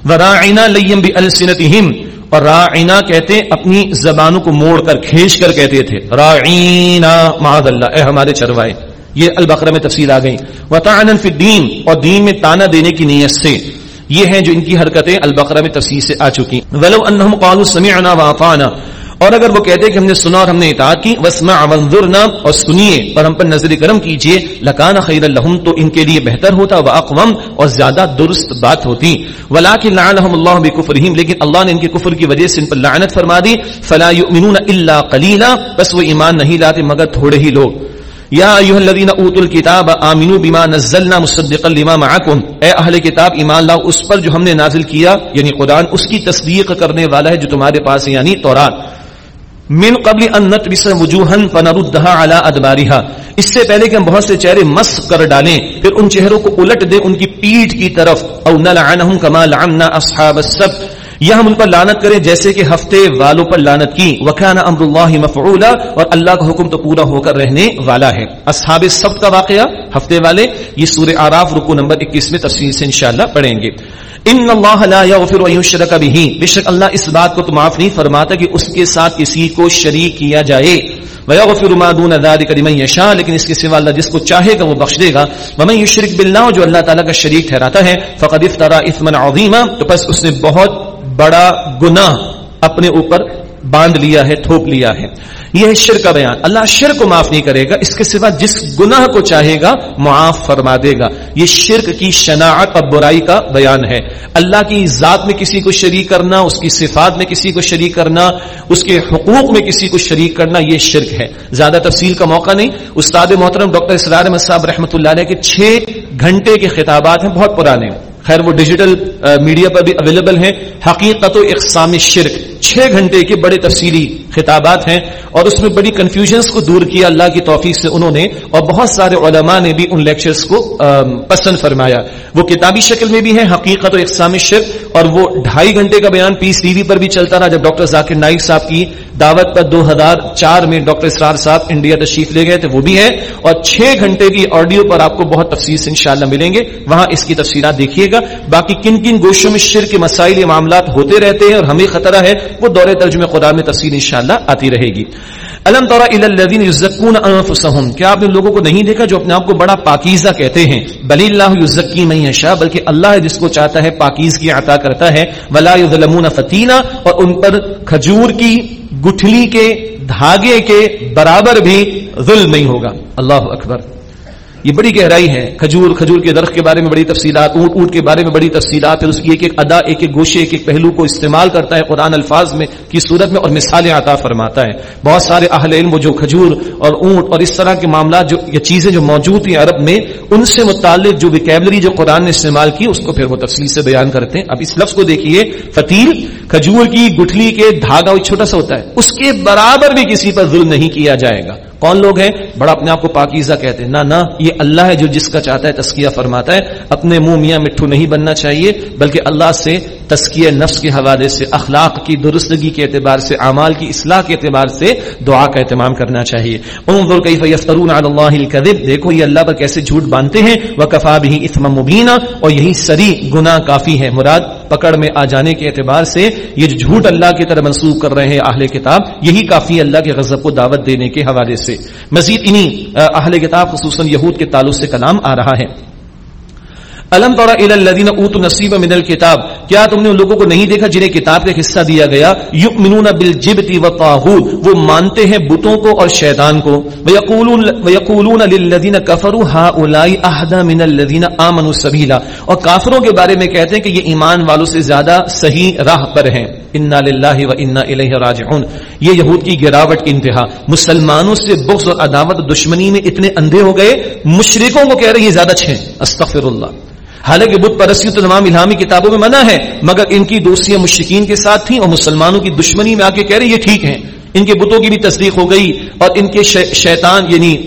وراعنا لیم بھی بالسنتهم اور راعینا کہتے ہیں، اپنی زبانوں کو موڑ کر، کھینچ کر کہتے تھے۔ راعینا، معاذ اللہ، اے ہمارے چروائے یہ البقرہ میں تفصیل آ گئی۔ وطعنا فی الدین۔ اور دین میں تانا دینے کی نیت سے۔ یہ ہیں جو ان کی حرکتیں البقرہ میں تفصیل سے آ چکی۔ ولو انہم قالوا سمعنا واطعنا اور اگر وہ کہتے کہ ہم نے سنا اور ہم نے اطاعت کی وسمع وانظرنا، اور سنیے، اور ہم پر نظر کرم کیجیے، لکان خیر لهم تو ان کے لیے بہتر ہوتا، واقوم، اور زیادہ درست بات ہوتی۔ ولکن لعنهم الله بكفرهم لیکن اللہ نے ان کے کفر کی وجہ سے ان پر لعنت فرما دی۔ فلا يؤمنون الا قليلا بس وہ ایمان نہیں لاتے مگر تھوڑے ہی لوگ۔ یا ایها الذين اوتوا الكتاب امنوا بما نزلنا مصدقا لما معكم اے اہل کتاب، ایمان لاؤ، اس پر جو ہم نے نازل کیا یعنی قرآن، اس کی تصدیق کرنے والا ہے جو تمہارے پاس ہے یعنی تورات۔ من قبل ان نتبس وجوہن فنردها على ادبارها اس سے پہلے کہ ہم بہت سے چہرے مس کر ڈالیں، پھر ان چہروں کو الٹ دیں ان کی پیٹھ کی طرف، او نلعنهم كما لعنا اصحاب السبت۔ یا ہم ان پر لانت کریں جیسے کہ ہفتے والوں پر لانت کی۔ وکان امر اللہ مفعولا اور اللہ کا حکم تو پورا ہو کر رہنے والا ہے۔ اصحاب سب کا واقعہ ہفتے والے، یہ سورہ آراف رکو نمبر اکیس میں تفصیل سے انشاءاللہ پڑھیں گے۔ ان اللہ لا یغفر ان یشرک به بے شک اللہ اس بات کو تو معاف نہیں فرماتا کہ اس کے ساتھ کسی کو شریک کیا جائے۔ ويغفر ما دون ذلك لمن يشاء، لیکن اس کے سوا اللہ جس کو چاہے گا وہ بخش دے گا۔ ومن يشرك بالله، جو اللہ تعالی کا شریک ٹھہراتا ہے، فقد افترى اثما عظيما تو پس اس نے بہت بڑا گناہ اپنے اوپر باندھ لیا ہے، تھوپ لیا ہے۔ یہ ہے کا بیان۔ اللہ شرک کو معاف نہیں کرے گا، اس کے سوا جس گناہ کو چاہے گا، معاف فرما دے گا۔ یہ شرک کی شناعت اور برائی کا بیان ہے۔ اللہ کی ذات میں کسی کو شریک کرنا، اس کی صفات میں کسی کو شریک کرنا، اس کے حقوق میں کسی کو شریک کرنا، یہ شرک ہے۔ زیادہ تفصیل کا موقع نہیں۔ استاد محترم ڈاکٹر اسرار احمد صاحب رحمۃ اللہ علیہ کے چھ گھنٹے کے خطابات ہیں، بہت پرانے۔ خیر، وہ ڈیجیٹل میڈیا پر بھی اویلیبل ہیں۔ حقیقت و اقسام شرک۔ چھ گھنٹے کے بڑے تفصیلی خطابات ہیں اور اس میں بڑی کنفیوژنس کو دور کیا اللہ کی توفیق سے انہوں نے اور بہت سارے علماء نے بھی ان لیکچرز کو پسند فرمایا۔ وہ کتابی شکل میں بھی ہے حقیقت و اقسام شرک، اور وہ ڈھائی گھنٹے کا بیان پی سی وی پر بھی چلتا رہا جب ڈاکٹر ذاکر نائک صاحب کی دعوت پر دو ہزار چار میں ڈاکٹر اسرار صاحب انڈیا تشریف لے گئے تھے، وہ بھی ہے اور چھ گھنٹے کی آڈیو پر آپ کو بہت تفصیل سے انشاءاللہ ملیں گے۔ وہاں اس کی تفصیلات دیکھیے گا۔ باقی کن کن گوشوں میں شر کے مسائل معاملات ہوتے رہتے ہیں اور ہمیں خطرہ ہے، وہ دور ترجمہ خدا میں تفصیل انشاءاللہ انشاءاللہ آتی رہے گی۔ الم طور انفسهم کیا آپ نے لوگوں کو نہیں دیکھا جو اپنے آپ کو بڑا پاکیزہ کہتے ہیں؟ بلی اللہ یزکی میں شاہ بلکہ اللہ جس کو چاہتا ہے پاکیزگی عطا کرتا ہے۔ ولا یظلمون فتینا، اور ان پر کھجور کی گٹھلی کے دھاگے کے برابر بھی ظلم نہیں ہوگا۔ اللہ اکبر۔ یہ بڑی گہرائی ہے۔ کھجور کھجور کے درخت کے بارے میں بڑی تفصیلات، اونٹ اونٹ کے بارے میں بڑی تفصیلات ہے اس کی ایک ایک ادا، ایک ایک گوشے، ایک ایک پہلو کو استعمال کرتا ہے قرآن الفاظ میں کی صورت میں اور مثالیں عطا فرماتا ہے۔ بہت سارے اہل علم جو کھجور اور اونٹ اور اس طرح کے معاملات جو، یہ چیزیں جو موجود تھیں عرب میں، ان سے متعلق جو ویکیبلری جو قرآن نے استعمال کی، اس کو پھر وہ تفصیل سے بیان کرتے ہیں۔ اب اس لفظ کو دیکھیے فتیل کھجور کی گٹھلی کے دھاگا چھوٹا سا ہوتا ہے، اس کے برابر بھی کسی پر ظلم نہیں کیا جائے گا۔ کون لوگ ہیں؟ بڑا اپنے آپ کو پاکیزہ کہتے ہیں۔ نہ نہ، یہ اللہ ہے جو جس کا چاہتا ہے تسکیہ فرماتا ہے۔ اپنے منہ میاں مٹھو نہیں بننا چاہیے، بلکہ اللہ سے تسکیہ نفس کے حوالے سے، اخلاق کی درستگی کے اعتبار سے، اعمال کی اصلاح کے اعتبار سے دعا کا اہتمام کرنا چاہیے۔ انظر کیف یفترون علی اللہ الکذب۔ دیکھو، یہ اللہ پر کیسے جھوٹ باندھتے ہیں۔ وکفا به اثم مبینا۔ اور یہی سری گناہ کافی ہے مراد پکڑ میں آ جانے کے اعتبار سے یہ جو جھوٹ اللہ کی طرح منسوخ کر رہے ہیں اہل کتاب، یہی کافی اللہ کے غضب کو دعوت دینے کے حوالے سے۔ مزید انہی اہل کتاب، خصوصاً یہود کے تعلق سے کلام آ رہا ہے۔ الم طور الذین اوت نصیب من الکتاب کیا تم نے ان لوگوں کو نہیں دیکھا جنہیں کتاب کا حصہ دیا گیا؟ یؤمنون بالجبت والطاغوت وہ مانتے ہیں بتوں کو اور شیطان کو۔ ويقولون ويقولون للذین كفروا هؤلاء اهدى من الذين امنوا سبیلا۔ اور کافروں کے بارے میں کہتے ہیں کہ یہ ایمان والوں سے زیادہ صحیح راہ پر ہیں۔ انا للہ و انا الیہ راجعون۔ یہ یہود کی گراوٹ کی انتہا۔ مسلمانوں سے بغض اور عداوت دشمنی میں اتنے اندھے ہو گئے، مشرکوں کو کہہ رہے یہ زیادہ اچھے استغفر اللہ حالانکہ بت پرستی تو تمام الہامی کتابوں میں منع ہے، مگر ان کی دوستیاں مشرقین کے ساتھ تھیں اور مسلمانوں کی دشمنی میں آ کے کہہ رہے یہ ٹھیک ہیں۔ ان کے بتوں کی بھی تصدیق ہو گئی اور ان کے شیطان یعنی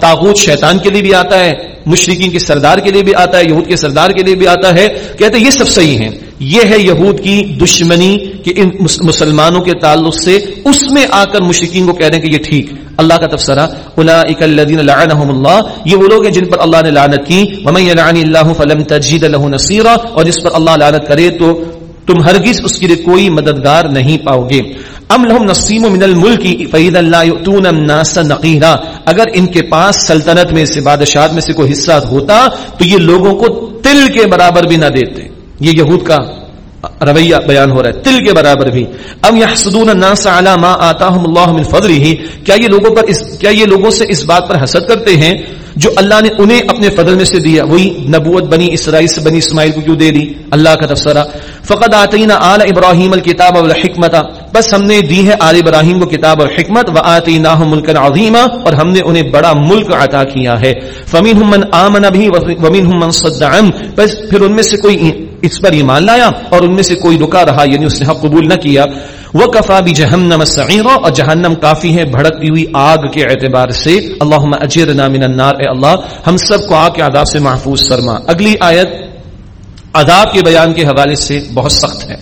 تاغوت شیطان کے لیے بھی آتا ہے مشرقین کے سردار کے لیے بھی آتا ہے، یہود کے سردار کے لیے بھی آتا ہے۔ کہتے ہیں، یہ سب صحیح ہیں۔ یہ ہے یہود کی دشمنی کہ ان مسلمانوں کے تعلق سے اس میں آ کر مشرقین کو کہہ رہے ہیں کہ یہ ٹھیک۔ اللہ کا تفسرہ اولئک الذین لعنهم اللہ۔ یہ وہ لوگ ہیں جن پر اللہ نے لعنت کی۔ ومن یلعن اللہ فلم تجد له نصيرا اور جس پر اللہ لعنت کرے تو تم ہرگز اس کے لیے کوئی مددگار نہیں پاؤ گے۔ ام لهم نصیب من الملک فاذا لا يؤتون الناس نقیرا۔ اگر ان کے پاس سلطنت میں سے بادشاہت میں سے کوئی حصہ ہوتا تو یہ لوگوں کو تل کے برابر بھی نہ دیتے۔ یہ یہود کا رویہ بیان ہو رہا ہے، تل کے برابر بھی۔ ام یحسدون الناس علی ما آتاهم الله من فضله کیا یہ لوگوں پر اس، کیا یہ لوگوں سے اس بات پر حسد کرتے ہیں جو اللہ نے انہیں اپنے فضل میں سے دیا؟ وہی نبوت بنی اسرائیل سے بنی اسماعیل کو کیوں دے دی؟ اللہ کا تفسرہ فقد آتینا آل ابراہیم الکتاب والحکمت۔ بس ہم نے دی ہے آل ابراہیم کو کتاب اور حکمت و آتیناہم ملکا عظیما۔ اور ہم نے انہیں بڑا ملک عطا کیا ہے۔ فمنہم من آمن بھی ومنہم من صد بس پھر ان میں سے کوئی اس پر ایمان لایا اور ان میں سے کوئی رکا رہا یعنی اس نے حق قبول نہ کیا۔ وہ کفا بھی جہنم اور جہنم کافی ہے بھڑکتی ہوئی آگ کے اعتبار سے۔ اللہ اجرنا من النار، اے اللہ، ہم سب کو آگ کے عذاب سے محفوظ فرما۔ اگلی آیت عذاب کے بیان کے حوالے سے بہت سخت ہے۔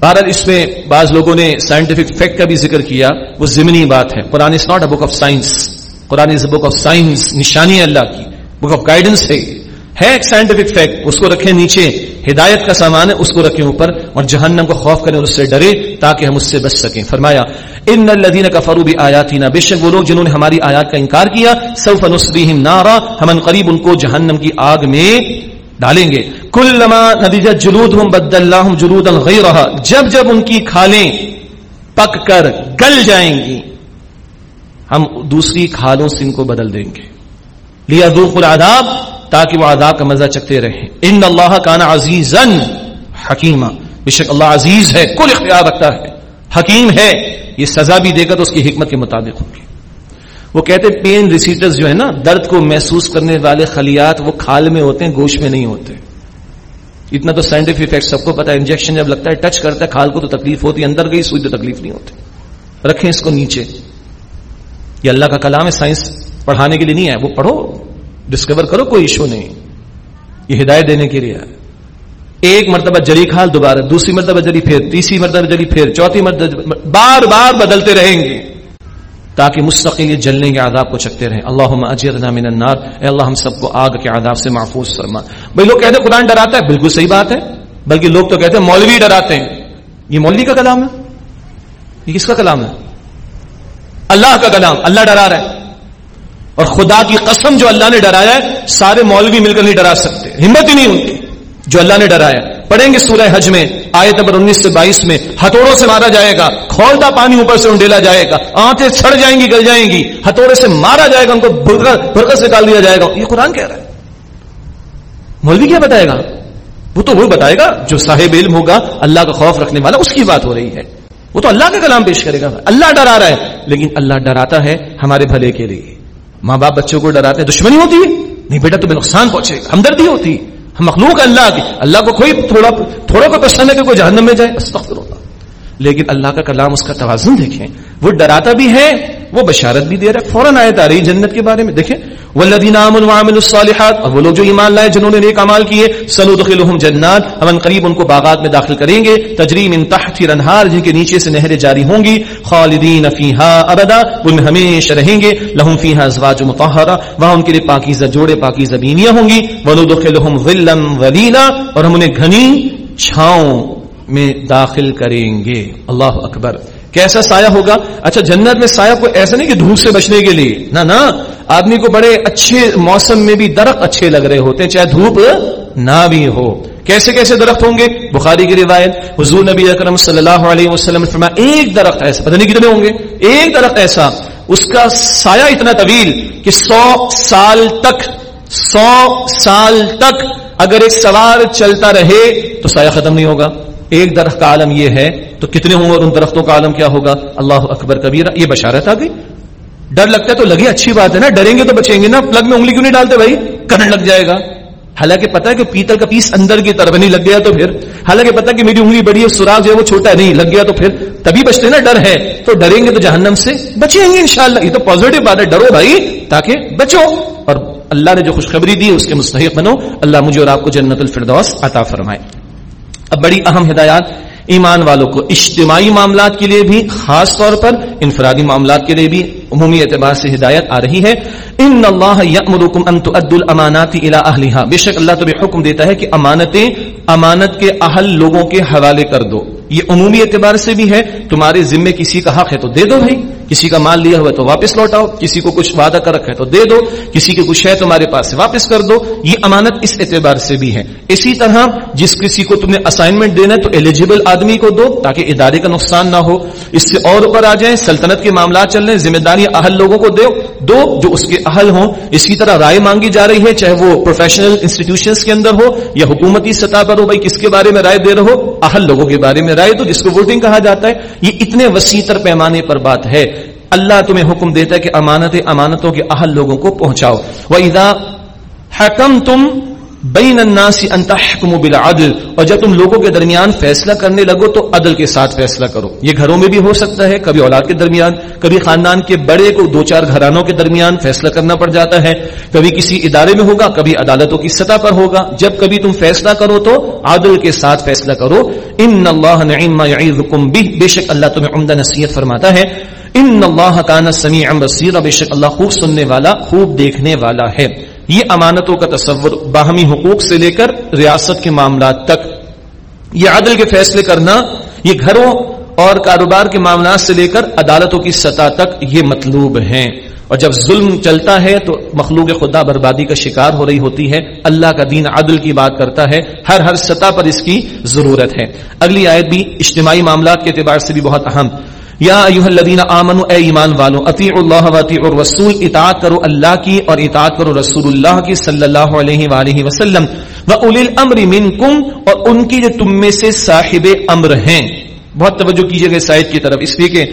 بہرحال اس میں بعض لوگوں نے سائنٹیفک فیکٹ کا بھی ذکر کیا، وہ ضمنی بات ہے۔ Quran is not a book of science Quran is a book of science نشانی اللہ کی بک آف گائیڈنس ہے۔ ہے ایک سائنٹیفک فیکٹ اس کو رکھیں نیچے، ہدایت کا سامان ہے، اس کو رکھیں اوپر اور جہنم کو خوف کریں اور اس سے ڈرے تاکہ ہم اس سے بچ سکیں۔ فرمایا، ان الذين كفروا بآياتنا بے شک وہ لوگ جنہوں نے ہماری آیات کا انکار کیا، سوف نصريهم نارا، ہم ان قریب ان کو جہنم کی آگ میں ڈالیں گے۔ کلما نتیجہ جلود ہوں بد اللہ جلود جب جب ان کی کھالیں پک کر گل جائیں گی، ہم دوسری کھالوں سے ان کو بدل دیں گے۔ لیا دوخ العذاب تاکہ وہ عذاب کا مزہ چکتے رہیں۔ ان اللہ کا نا عزیز حکیم بے شک اللہ عزیز ہے، کل اختیار رکھتا ہے۔ حکیم ہے، یہ سزا بھی دے گا تو اس کی حکمت کے مطابق ہوگی۔ وہ کہتے پین ریسیٹرز جو ہے نا، درد کو محسوس کرنے والے خلیات وہ کھال میں ہوتے ہیں، گوشت میں نہیں ہوتے۔ اتنا تو سائنٹیفک فیکٹ سب کو پتا ہے۔ انجیکشن جب لگتا ہے ٹچ کرتا ہے، کھال کو تو تکلیف ہوتی ہے۔ اندر گئی، سوئی تو تکلیف نہیں ہوتی۔ رکھیں اس کو نیچے۔ یہ اللہ کا کلام ہے سائنس پڑھانے کے لیے نہیں ہے وہ پڑھو۔ ڈسکور کرو، کوئی ایشو نہیں۔ یہ ہدایت دینے کے لیے ایک مرتبہ جلی کھال دوبارہ، دوسری مرتبہ جلی پھر تیسری مرتبہ جلی پھر چوتھی مرتبہ بار بار بدلتے رہیں گے۔ تاکہ مستقل یہ جلنے کے عذاب کو چکتے رہیں۔ اللہ اجرنا من النار۔ اے اللہ، ہم سب کو آگ کے عذاب سے محفوظ فرما۔ بھائی، لوگ کہتے ہیں قرآن ڈراتا ہے، بالکل صحیح بات ہے۔ بلکہ لوگ تو کہتے ہیں مولوی ڈراتے ہیں۔ یہ مولوی کا کلام ہے؟ یہ کس کا کلام ہے؟ اللہ کا کلام، اللہ ڈرا رہا ہے۔ اور خدا کی قسم جو اللہ نے ڈرایا ہے، سارے مولوی مل کر نہیں ڈرا سکتے۔ ہمت ہی نہیں ان کی۔ جو اللہ نے ڈرایا پڑھیں گے سورہ حج میں، آیت نمبر انیس سے بائیس میں، ہتھوڑوں سے مارا جائے گا۔ کھولتا پانی اوپر سے انڈیلا جائے گا۔ آنکھیں چھڑ جائیں گی، گل جائیں گی۔ ہتھوڑے سے مارا جائے گا، ان کو برکت سے ڈال دیا جائے گا۔ یہ قرآن کہہ رہا ہے۔ مولوی کیا بتائے گا؟ وہ تو وہ بتائے گا جو صاحب علم ہوگا، اللہ کا خوف رکھنے والا، اس کی بات ہو رہی ہے۔ وہ تو اللہ کا کلام پیش کرے گا۔ اللہ ڈرا رہا ہے۔ لیکن اللہ ڈراتا ہے ہمارے بھلے کے لیے۔ ماں باپ بچوں کو ڈراتے ہیں، دشمنی ہوتی ہے۔ نہیں بیٹا، تمہیں نقصان پہنچے گا۔ ہمدردی ہوتی ہے۔ ہم مخلوق اللہ کی۔ اللہ کو کوئی تھوڑا تھوڑا کو پسند ہے کہ کوئی جہنم میں جائے۔ استغفر اللہ۔ لیکن اللہ کا کلام، اس کا توازن دیکھیں۔ وہ ڈراتا بھی ہے، وہ بشارت بھی دے رہا ہے۔ فوراً آئے تاری جنت کے بارے میں۔ دیکھیں والذین آمنوا وعملوا الصالحات، اور وہ لوگ جو ایمان لائے جنہوں نے نیک اعمال کیے سندخلهم جنات ہم قریب ان کو باغات میں داخل کریں گے، تجری من تحت الانہار، جن کے نیچے سے نہریں جاری ہوں گی، خالدین فیھا ابدا ان ہمیشہ رہیں گے لهم فیھا ازواج مطہرہ، وہاں ان کے لیے پاکیزہ جوڑے، پاکیزہ بیویاں ہوں گی، وندخلهم ظلا ظلیلا اور ہم انہیں گھنی چھاؤں میں داخل کریں گے۔ اللہ اکبر۔ کیسا سایہ ہوگا؟ اچھا جنت میں سایہ کو ایسا نہیں کہ دھوپ سے بچنے کے لیے۔ نہ نہ، آدمی کو بڑے اچھے موسم میں بھی درخت اچھے لگ رہے ہوتے ہیں، چاہے دھوپ نہ بھی ہو۔ کیسے کیسے درخت ہوں گے؟ بخاری کی روایت، حضور نبی اکرم صلی اللہ علیہ وسلم فرما ایک درخت ایسا، پتہ نہیں کتنے ہوں گے؟ ایک درخت ایسا، اس کا سایہ اتنا طویل کہ سو سال تک، سو سال تک اگر ایک سوار چلتا رہے تو سایہ ختم نہیں ہوگا۔ ایک درخت کا عالم یہ ہے تو کتنے ہوں گے اور ان درختوں کا عالم کیا ہوگا؟ اللہ اکبر کبیرہ، یہ بشارت آ گئی۔ ڈر لگتا ہے تو لگی اچھی بات ہے نا، ڈریں گے تو بچیں گے نا۔ پلگ میں انگلی کیوں نہیں ڈالتے بھائی؟ کرنٹ لگ جائے گا۔ حالانکہ پتا ہے کہ پیتل کا پیس اندر کی طرف نہیں، لگ گیا تو پھر۔ حالانکہ پتا کہ میری انگلی بڑی ہے، سراغ جو ہے وہ چھوٹا ہے، نہیں، لگ گیا تو پھر۔ تبھی بچتے نا، ڈر ہے۔ تو ڈریں گے تو جہنم سے بچیں گے انشاءاللہ۔ یہ تو پازیٹو بات ہے، ڈرو بھائی، تاکہ بچو۔ اور اللہ نے جو خوشخبری دی، اس کے مستحق بنو۔ اللہ مجھے اور آپ کو جنت الفردوس عطا فرمائے۔ اب بڑی اہم ہدایات۔ ایمان والوں کو اجتماعی معاملات کے لیے بھی، خاص طور پر انفرادی معاملات کے لیے بھی عمومی اعتبار سے ہدایت آ رہی ہے۔ ان اللہ یامرکم ان تؤدوا الامانات الى اهلها بے شک اللہ تمہیں حکم دیتا ہے کہ امانتیں امانت کے اہل لوگوں کے حوالے کر دو۔ یہ عمومی اعتبار سے بھی ہے۔ تمہارے ذمے کسی کا حق ہے تو دے دو بھائی۔ کسی کا مال لیا ہوا تو واپس لوٹاؤ۔ کسی کو کچھ وعدہ کر رکھا ہے تو دے دو۔ کسی کے کچھ ہے تمہارے پاس سے واپس کر دو۔ یہ امانت اس اعتبار سے بھی ہے۔ اسی طرح جس کسی کو تم نے اسائنمنٹ دینا ہے تو ایلیجیبل آدمی کو دو تاکہ ادارے کا نقصان نہ ہو۔ اس سے اور اوپر آ جائیں۔ سلطنت کے معاملات چل رہے ہیں۔ ذمہ داری اہل لوگوں کو دو دو جو اس کے اہل ہوں اسی طرح رائے مانگی جا رہی ہے، چاہے وہ پروفیشنل انسٹیٹیوشنس کے اندر ہو یا حکومتی سطح پر ہو، بھائی کس کے بارے میں رائے دے رہے ہو؟ اہل لوگوں کے بارے میں رائے دو، جس کو ووٹنگ کہا جاتا ہے۔ یہ اتنے وسیع تر پیمانے پر بات ہے۔ اللہ تمہیں حکم دیتا ہے کہ امانت امانتوں کے اہل لوگوں کو پہنچاؤ۔ وہ ادا حکم تم بین الناس ان تحکموا بالعدل، اور جب تم لوگوں کے درمیان فیصلہ کرنے لگو تو عدل کے ساتھ فیصلہ کرو۔ یہ گھروں میں بھی ہو سکتا ہے، کبھی اولاد کے درمیان، کبھی خاندان کے بڑے کو دو چار گھرانوں کے درمیان فیصلہ کرنا پڑ جاتا ہے۔ کبھی کسی ادارے میں ہوگا، کبھی عدالتوں کی سطح پر ہوگا۔ جب کبھی تم فیصلہ کرو تو عادل کے ساتھ فیصلہ کرو۔ ان اللہ نعیم ما یعظکم به بے شک اللہ تمہیں عمدہ نصیحت فرماتا ہے۔ ان اللہ کان سمیعا بصیرا۔ بے شک اللہ خوب سننے والا، خوب دیکھنے والا ہے۔ یہ امانتوں کا تصور باہمی حقوق سے لے کر ریاست کے معاملات تک۔ یہ عدل کے فیصلے کرنا، یہ گھروں اور کاروبار کے معاملات سے لے کر عدالتوں کی سطح تک یہ مطلوب ہیں۔ اور جب ظلم چلتا ہے تو مخلوق خدا بربادی کا شکار ہو رہی ہوتی ہے۔ اللہ کا دین عدل کی بات کرتا ہے۔ ہر ہر سطح پر اس کی ضرورت ہے۔ اگلی آیت بھی اجتماعی معاملات کے اعتبار سے بھی بہت اہم۔ یا ایوہ الذین آمنوا اے ایمان والو اطیع اللہ و اطیع الرسول، اطاعت کرو اللہ کی اور اطاعت کرو رسول اللہ کی صلی اللہ علیہ وآلہ وسلم، و اولی الامر منکم اور ان کی جو تم میں سے صاحب امر ہیں۔ بہت توجہ کیجیے گا سائد کی طرف، اس لیے کہ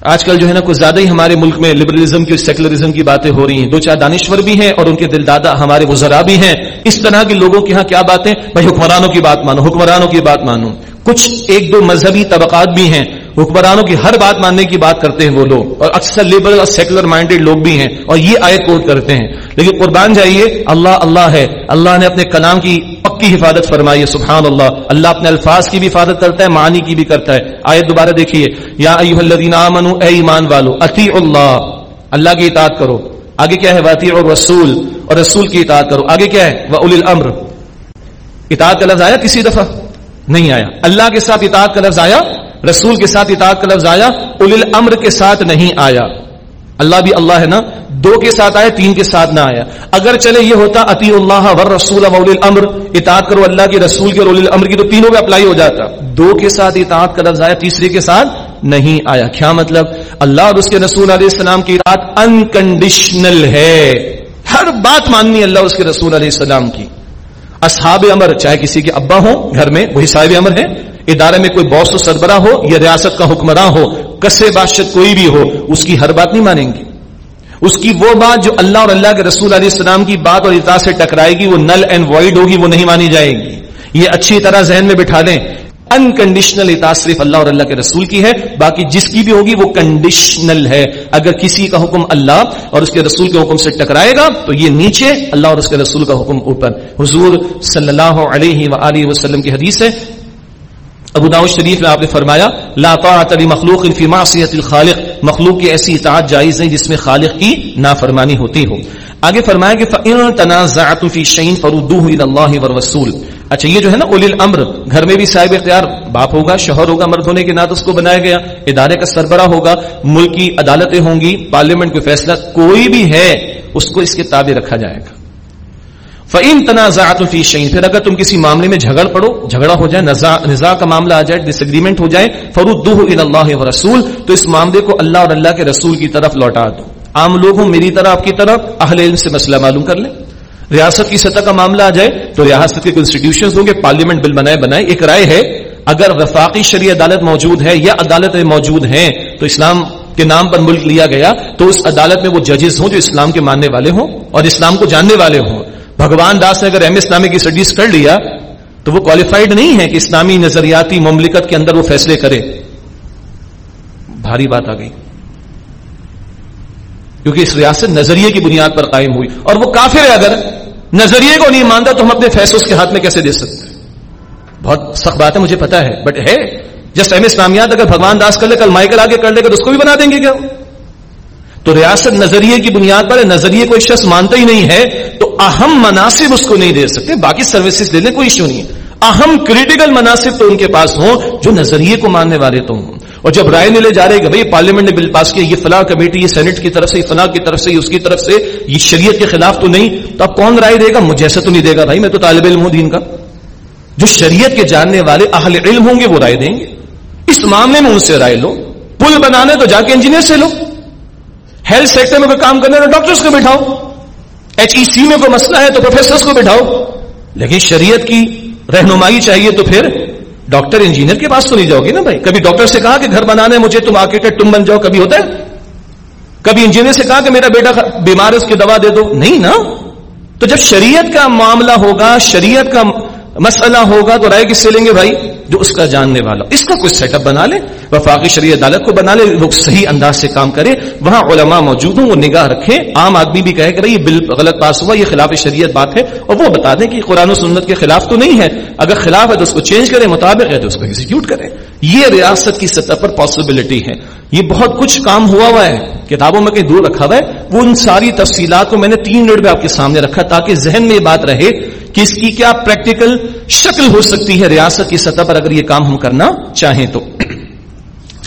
آج کل جو ہے نا، کچھ زیادہ ہی ہمارے ملک میں لبرلزم کی سیکولرزم کی باتیں ہو رہی ہیں۔ دو چار دانشور بھی ہیں اور ان کے دل دادا ہمارے وزرا بھی ہیں۔ اس طرح کے لوگوں کے ہاں کیا باتیں؟ بھائی حکمرانوں کی بات مانو، حکمرانوں کی بات مانو۔ کچھ ایک دو مذہبی طبقات بھی ہیں۔ حکمرانوں کی ہر بات ماننے کی بات کرتے ہیں وہ لوگ اور اکثر لبرل اور سیکولر مائنڈیڈ لوگ بھی ہیں اور یہ آیت کوٹ کرتے ہیں۔ لیکن قربان جائیے، اللہ اللہ ہے۔ اللہ نے اپنے کلام کی پکی حفاظت فرمائی ہے سبحان اللہ اللہ اپنے الفاظ کی بھی حفاظت کرتا ہے، معنی کی بھی کرتا ہے۔ آیت دوبارہ دیکھیے۔ یا الذین اے ایمان والو اطیع اللہ۔ اللہ کی اطاعت کرو۔ آگے کیا ہے؟ واطیع الرسول۔ اور رسول کی اطاعت کرو۔ آگے کیا ہے؟ وہ الامر۔ اطاعت کا لفظ آیا کسی دفعہ؟ نہیں آیا۔ اللہ کے ساتھ اطاعت کا لفظ آیا؟ رسول کے ساتھ اطاعت کا لفظ آیا اول الامر کے ساتھ نہیں آیا۔ اللہ بھی اللہ ہے نا، دو کے ساتھ آیا، تین کے ساتھ نہ آیا۔ اگر چلے یہ ہوتا اتی اللہ ور رسول الامر، اطاعت کرو اللہ کے رسول کے اور اول الامر کی، تو تینوں پہ اپلائی ہو جاتا۔ دو کے ساتھ اطاعت کا لفظ آیا، تیسرے کے ساتھ نہیں آیا۔ کیا مطلب؟ اللہ اور اس کے رسول علیہ السلام کی اطاعت انکنڈیشنل ہے۔ ہر بات ماننی اللہ اس کے رسول علیہ السلام کی۔ اصحاب امر، چاہے کسی کے ابا ہو گھر میں، وہی صاحب امر ہے ادارے میں کوئی باس و سربراہ ہو یا ریاست کا حکمراں ہو کسے بادشاہ کوئی بھی ہو، اس کی ہر بات نہیں مانیں گے۔ اس کی وہ بات جو اللہ اور اللہ کے رسول علیہ السلام کی بات اور اطاعت سے ٹکرائے گی، وہ نل اینڈ وائڈ ہوگی، وہ نہیں مانی جائے گی۔ یہ اچھی طرح ذہن میں بٹھا دیں انکنڈیشنل اطاعت صرف اللہ اور اللہ کے رسول کی ہے، باقی جس کی بھی ہوگی وہ کنڈیشنل ہے۔ اگر کسی کا حکم اللہ اور اس کے رسول کے حکم سے ٹکرائے گا، تو یہ نیچے اللہ اور اس کے رسول کا حکم اوپر۔ حضور صلی اللہ علیہ وآلہ وسلم کی حدیث ہے ابو داؤد شریف میں آپ نے فرمایا، لا طاعت لمخلوق فی معصیت الخالق، مخلوق کی ایسی اطاعت جائز نہیں جس میں خالق کی نافرمانی ہوتی ہو۔ آگے فرمایا کہ فَإِن تَنَازَعْتُ فِي شَيْءٍ فَرُدُّوهُ إِلَى اللَّهِ وَالرَّسُولِ۔ اچھا یہ جو ہے نا اولی الامر گھر میں بھی صاحب اختیار باپ ہوگا، شوہر ہوگا، مرد ہونے کے ناط اس کو بنایا گیا، ادارے کا سربراہ ہوگا، ملک کی عدالتیں ہوں گی، پارلیمنٹ کو فیصلہ کوئی بھی ہے، اس کو اس کے تابع رکھا جائے گا۔ فعین تنازعات فی شعین پھر اگر تم کسی معاملے میں جھگڑ پڑو، جھگڑا ہو جائے، نزا کا معاملہ آ جائے ڈس اگریمنٹ ہو جائے فرود اللہ و رسول تو اس معاملے کو اللہ اور اللہ کے رسول کی طرف لوٹا دو۔ عام لوگ ہوں، میری طرح، آپ کی طرف اہل علم سے مسئلہ معلوم کر لیں۔ ریاست کی سطح کا معاملہ آ جائے، تو ریاست کے کانسٹیٹیوشن ہوں گے پارلیمنٹ بل بنائے بنائے۔ ایک رائے ہے، اگر وفاقی شریع عدالت موجود ہے یا عدالتیں موجود ہیں، تو اسلام کے نام پر ملک لیا گیا، تو اس عدالت میں وہ ججز ہوں جو اسلام کے ماننے والے ہوں، اور اسلام کو جاننے والے ہوں۔ بھگوان داس نے اگر ایم اسلامی کی اسٹڈیز کر لیا تو وہ کوالیفائڈ نہیں ہے کہ اسلامی نظریاتی مملکت کے اندر وہ فیصلے کرے۔ بھاری بات آ گئی۔ کیونکہ اس ریاست نظریے کی بنیاد پر قائم ہوئی۔ اور وہ کافر ہے اگر نظریے کو نہیں مانتا تو ہم اپنے فیصلے اس کے ہاتھ میں کیسے دے سکتے بہت سخت بات ہے، مجھے پتا ہے بٹ ہے جس ایم اسلامیات اگر بھگوان داس کر لے، کل مائیکل آگے کر لے گا تو اس کو بھی بنا دیں گے کیا؟ تو ریاست نظریے کی بنیاد پر نظریے کو ایک شخص مانتا ہی نہیں ہے تو اہم مناسب اس کو نہیں دے سکتے، باقی سروسز دے دیں کوئی ایشو نہیں ہے۔ اہم کریٹیکل مناسب تو ان کے پاس ہوں جو نظریے کو ماننے والے تو ہوں۔ اور جب رائے نہیں لے جا رہے کہ بھائی پارلیمنٹ نے بل پاس کیا، یہ فلاں کمیٹی، یہ سینٹ کی طرف سے، یہ فلاں کی طرف سے اس کی طرف سے، یہ شریعت کے خلاف تو نہیں، تو اب کون رائے دے گا؟ مجھے ایسا تو نہیں دے گا بھائی، میں تو طالب علم ہوں دین کا۔ جو شریعت کے جاننے والے اہل علم ہوں گے، وہ رائے دیں گے۔ اس معاملے میں ان سے رائے لو۔ پل بنانے تو جا کے انجینئر سے لو۔ ہیلتھ سیکٹر میں کوئی کام کرنا تو ڈاکٹرز کو بٹھاؤ۔ ایچ ای سی میں کوئی مسئلہ ہے تو پروفیسرز کو بٹھاؤ۔ لیکن شریعت کی رہنمائی چاہیے تو پھر ڈاکٹر انجینئر کے پاس تو نہیں جاؤ گے نا بھائی۔ کبھی ڈاکٹر سے کہا کہ گھر بنانا ہے مجھے تم آرکیٹیکٹ تم بن جاؤ، کبھی ہوتا ہے؟ کبھی انجینئر سے کہا کہ میرا بیٹا بیمار ہے، اس کی دوا دے دو۔ نہیں نا۔ تو جب شریعت کا معاملہ ہوگا، شریعت کا مسئلہ ہوگا تو رائے کس سے لیں گے بھائی؟ جو اس کا جاننے والا۔ اس کا کوئی سیٹ اپ بنا لے وفاقی شریع عدالت کو بنا لے وہ صحیح انداز سے کام کرے وہاں علماء موجود ہوں، وہ نگاہ رکھے عام آدمی بھی کہے کہ بھائی، یہ بل غلط پاس ہوا، یہ خلاف شریعت بات ہے۔ اور وہ بتا دیں کہ قرآن و سنت کے خلاف تو نہیں ہے۔ اگر خلاف ہے تو اس کو چینج کرے مطابق ہے تو اس کو ایگزیکیوٹ کرے یہ ریاست کی سطح پر پاسبلٹی ہے۔ یہ بہت کچھ کام ہوا ہوا ہے۔ کتابوں میں کہیں دور رکھا ہوا ہے۔ وہ ان ساری تفصیلات کو میں نے تین منٹ میں آپ کے سامنے رکھا تاکہ ذہن میں یہ بات رہے کہ اس کی کیا پریکٹیکل شکل ہو سکتی ہے ریاست کی سطح پر اگر یہ کام ہم کرنا چاہیں تو۔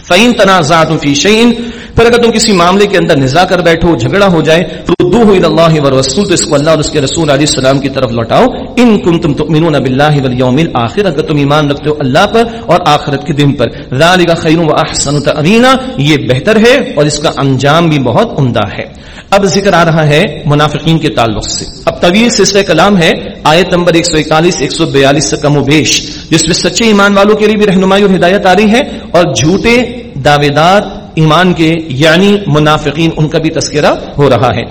فعین تنازع فی شعین پھر اگر تم کسی معاملے کے اندر نزا کر بیٹھو، جھگڑا ہو جائے فردو اللہ و رسول تو اس کو اللہ اور اس کے رسول علیہ السلام کی طرف لوٹاؤ۔ ان کم تم تؤمنون باللہ والیوم الاخر، اگر تم ایمان رکھتے ہو اللہ پر اور آخرت کے دن پر۔ ذالک خیر و احسن تعینا یہ بہتر ہے اور اس کا انجام بھی بہت عمدہ ہے۔ اب ذکر آ رہا ہے منافقین کے تعلق سے۔ اب طویل سلسلہ کلام ہے، آیت نمبر 141 142 سے کم و بیش، جس میں سچے ایمان والوں کے لیے بھی رہنمائی اور ہدایت آ رہی ہے اور جھوٹے دعوے دار ایمان کے یعنی منافقین ان کا بھی تذکرہ ہو رہا ہے۔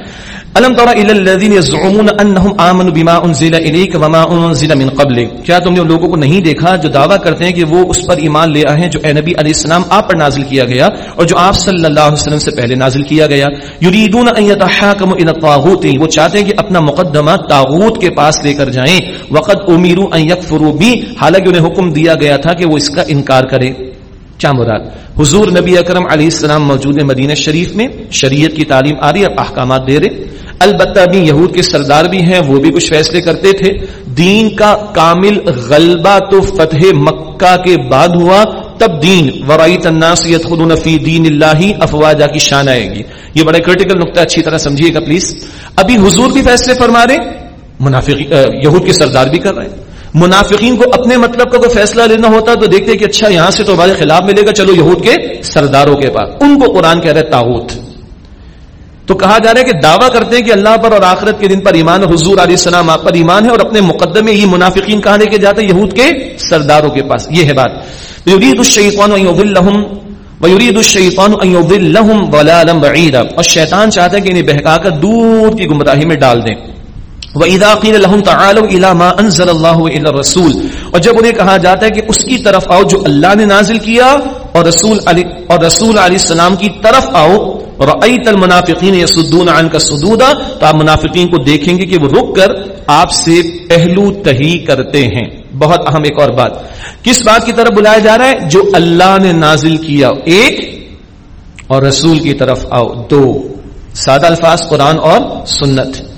الم طور الذين يزعمون انهم امنوا بما انزل اليك وما انزل من قبل کیا تم نے لوگوں کو نہیں دیکھا جو دعویٰ کرتے ہیں کہ وہ اس پر ایمان لے آئے ہیں جو اے نبی علیہ السلام آپ پر نازل کیا گیا اور جو آپ صلی اللہ علیہ وسلم سے پہلے نازل کیا گیا۔ یریدون ان يتحاكموا الى الطاغوت یعنی وہ چاہتے ہیں کہ اپنا مقدمہ طاغوت کے پاس لے کر جائیں۔ وقد امروا ان يكفروا حالانکہ انہیں حکم دیا گیا تھا کہ وہ اس کا انکار کرے کیا مراد حضور نبی اکرم علیہ السلام موجود ہے مدینہ شریف میں، شریعت کی تعلیم آ رہی ہے احکامات دے رہے۔ البتہ بھی یہود کے سردار بھی ہیں، وہ بھی کچھ فیصلے کرتے تھے۔ دین کا کامل غلبہ تو فتح مکہ کے بعد ہوا۔ تب دین ورائی تناسیت خود فی دین اللہ افواجہ کی شان آئے گی۔ یہ بڑے کرٹیکل نقطہ اچھی طرح سمجھیے گا پلیز ابھی حضور بھی فیصلے فرما رہے منافق یہود کے سردار بھی کر رہے ہیں۔ منافقین کو اپنے مطلب کا کوئی فیصلہ لینا ہوتا تو دیکھتے کہ اچھا یہاں سے تو ہمارے خلاف ملے گا، چلو یہود کے سرداروں کے پاس۔ ان کو قرآن کہہ رہے تاغوت۔ تو کہا جا رہا ہے کہ دعویٰ کرتے ہیں کہ اللہ پر اور آخرت کے دن پر ایمان، حضور علیہ السلام آپ پر ایمان ہے اور اپنے مقدمے یہ منافقین کہاں لے کے جاتے یہود کے سرداروں کے پاس۔ یہ ہے بات۔ یرید الشیطان ویرید الشیطان ان یضلهم ضلالا بعیدا اور شیطان چاہتا ہے کہ انہیں بہکا کر دور کی گمراہی میں ڈال دیں۔ وَإِذَا قِيلَ لَهُمْ تَعَالَوْا إِلَى مَا أَنزَلَ اللَّهُ وَإِلَى الرَّسُولِ اور جب انہیں کہا جاتا ہے کہ اس کی طرف آؤ جو اللہ نے نازل کیا اور رسول علی اور رسول علیہ السلام کی طرف آؤ، رأیت المنافقین یصدون عنک صدودا، تو آپ منافقین کو دیکھیں گے کہ وہ رک کر آپ سے پہلو تہی کرتے ہیں۔ بہت اہم ایک اور بات۔ کس بات کی طرف بلایا جا رہا ہے؟ جو اللہ نے نازل کیا۔ ایک اور رسول کی طرف آؤ۔ دو، سادہ الفاظ، قرآن اور سنت۔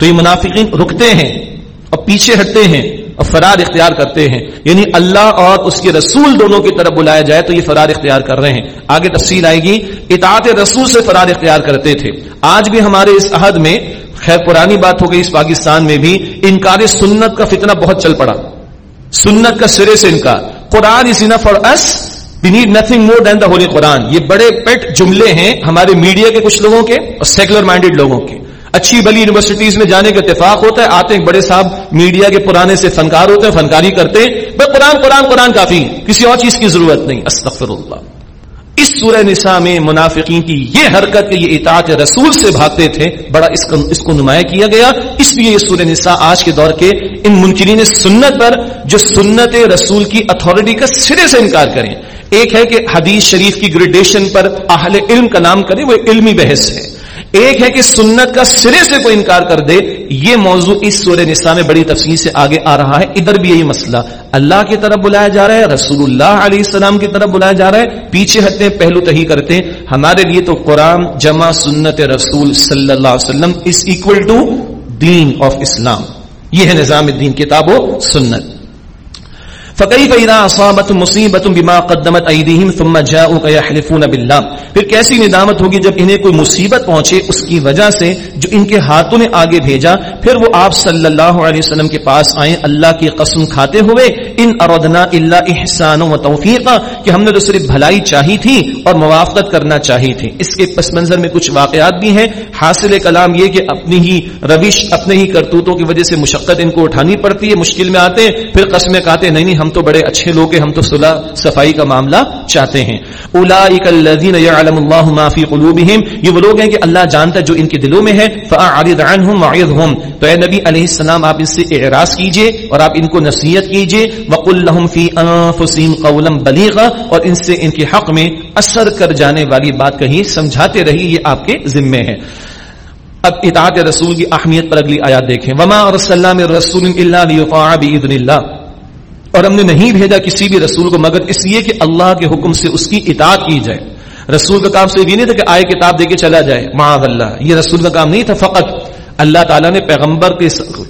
تو یہ منافقین رکتے ہیں اور پیچھے ہٹتے ہیں اور فرار اختیار کرتے ہیں۔ یعنی اللہ اور اس کے رسول دونوں کی طرف بلایا جائے تو یہ فرار اختیار کر رہے ہیں۔ آگے تفصیل آئے گی۔ اطاعت رسول سے فرار اختیار کرتے تھے۔ آج بھی ہمارے اس عہد میں خیر پرانی بات ہو گئی۔ اس پاکستان میں بھی انکار سنت کا فتنہ بہت چل پڑا۔ سنت کا سرے سے انکار۔ Quran is enough for us we need nothing more than the holy Quran یہ بڑے پیٹ جملے ہیں ہمارے میڈیا کے کچھ لوگوں کے اور سیکولر مائنڈیڈ لوگوں کے۔ اچھی بلی یونیورسٹیز میں جانے کا اتفاق ہوتا ہے، آتے ہیں بڑے صاحب میڈیا کے پرانے سے فنکار ہوتے ہیں، فنکاری کرتے ہیں، بس قرآن قرآن قرآن کافی کسی اور چیز کی ضرورت نہیں استغفر اللہ اس سورہ نساء میں منافقین کی یہ حرکت یہ اطاعت رسول سے بھاگتے تھے، بڑا اس کو اس کو نمایاں کیا گیا۔ اس لیے یہ سورہ نساء آج کے دور کے ان منکرین سنت پر جو سنت رسول کی اتھارٹی کا سرے سے انکار کریں۔ ایک ہے کہ حدیث شریف کی گریڈیشن پر اہل علم کا نام کریں، وہ علمی بحث ہے۔ ایک ہے کہ سنت کا سرے سے کوئی انکار کر دے، یہ موضوع اس سورہ نساء میں بڑی تفصیل سے آگے آ رہا ہے۔ ادھر بھی یہی مسئلہ۔ اللہ کی طرف بلایا جا رہا ہے رسول اللہ علیہ السلام کی طرف بلایا جا رہا ہے۔ پیچھے ہٹتے ہیں، پہلو تہی کرتے ہیں۔ ہمارے لیے تو قرآن، جمع سنت رسول صلی اللہ علیہ وسلم از اکول ٹو دین آف اسلام یہ ہے نظام الدین، کتاب و سنت۔ فقی فیدا اصابت مصیبت بما قدمت ایدیہم ثم جاؤک یحلفون باللہ پھر کیسی ندامت ہوگی جب انہیں کوئی مصیبت پہنچے اس کی وجہ سے جو ان کے ہاتھوں نے آگے بھیجا پھر وہ آپ صلی اللہ علیہ وسلم کے پاس آئیں اللہ کی قسم کھاتے ہوئے ان اردنا اللہ احسان و توفیقا کہ ہم نے تو صرف بھلائی چاہی تھی اور موافقت کرنا چاہی تھی اس کے پس منظر میں کچھ واقعات بھی ہیں حاصل کلام یہ کہ اپنی ہی روش، اپنے ہی کرتوتوں کی وجہ سے مشقت ان کو اٹھانی پڑتی ہے، مشکل میں آتے ہیں، پھر قسمیں کہتے ہیں، نہیں نہیں، ہم ہم تو بڑے اچھے لوگ ہیں، ہم تو صلح، صفائی کا معاملہ چاہتے ہیں۔ اولئک الذین یعلم اللہ ما فی قلوبہم، یہ وہ لوگ ہیں کہ اللہ جانتا ہے جو ان کے دلوں میں ہے، فاعرض عنہم وعظہم۔ تو اے نبی علیہ السلام، آپ ان سے اعراض کیجیے اور آپ ان کو نصیحت کیجیے۔ وقل لهم فی انفسہم قولا بلیغا، اور ان سے ان کے حق میں اثر کر جانے والی بات کہیں، سمجھاتے رہیے، یہ آپ کے ذمے ہے۔ اب اطاعت رسول کی اہمیت پر اگلی آیات دیکھیں۔ وما ارسلنا من رسول الا ليطاع باذن اللہ اور ہم نے نہیں بھیجا کسی بھی رسول کو، مگر اس لیے کہ اللہ کے حکم سے اس کی اطاعت کی جائے۔ رسول کا کام صرف یہ نہیں تھا کہ آئے کتاب دے کے چلا جائے۔ معاذ اللہ، یہ رسول کا کام نہیں تھا، فقط اللہ تعالیٰ نے پیغمبر کے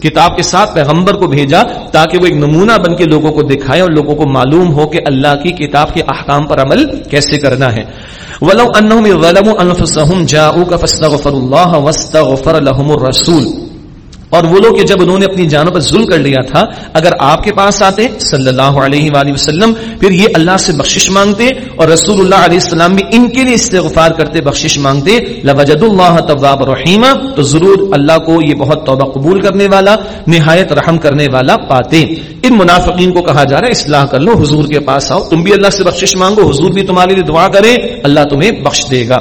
کتاب کے ساتھ پیغمبر کو بھیجا تاکہ وہ ایک نمونہ بن کے لوگوں کو دکھائے اور لوگوں کو معلوم ہو کہ اللہ کی کتاب کے احکام پر عمل کیسے کرنا ہے۔ ولو انهم ظلموا انفسهم جاءوك فاستغفر الله واستغفر لهم الرسول۔ اور وہ لوگ کہ جب انہوں نے اپنی جانوں پر ظلم کر لیا تھا، اگر آپ کے پاس آتے، صلی اللہ علیہ وآلہ وسلم، پھر یہ اللہ سے بخشش مانگتے اور رسول اللہ علیہ السلام بھی ان کے لیے استغفار کرتے، بخشش مانگتے، لوجد اللہ طواب رحیمہ، تو ضرور اللہ کو یہ بہت توبہ قبول کرنے والا، نہایت رحم کرنے والا پاتے۔ ان منافقین کو کہا جا رہا ہے، اصلاح کر لو، حضور کے پاس آؤ، تم بھی اللہ سے بخشش مانگو، حضور بھی تمہارے لیے دعا کرے، اللہ تمہیں بخش دے گا۔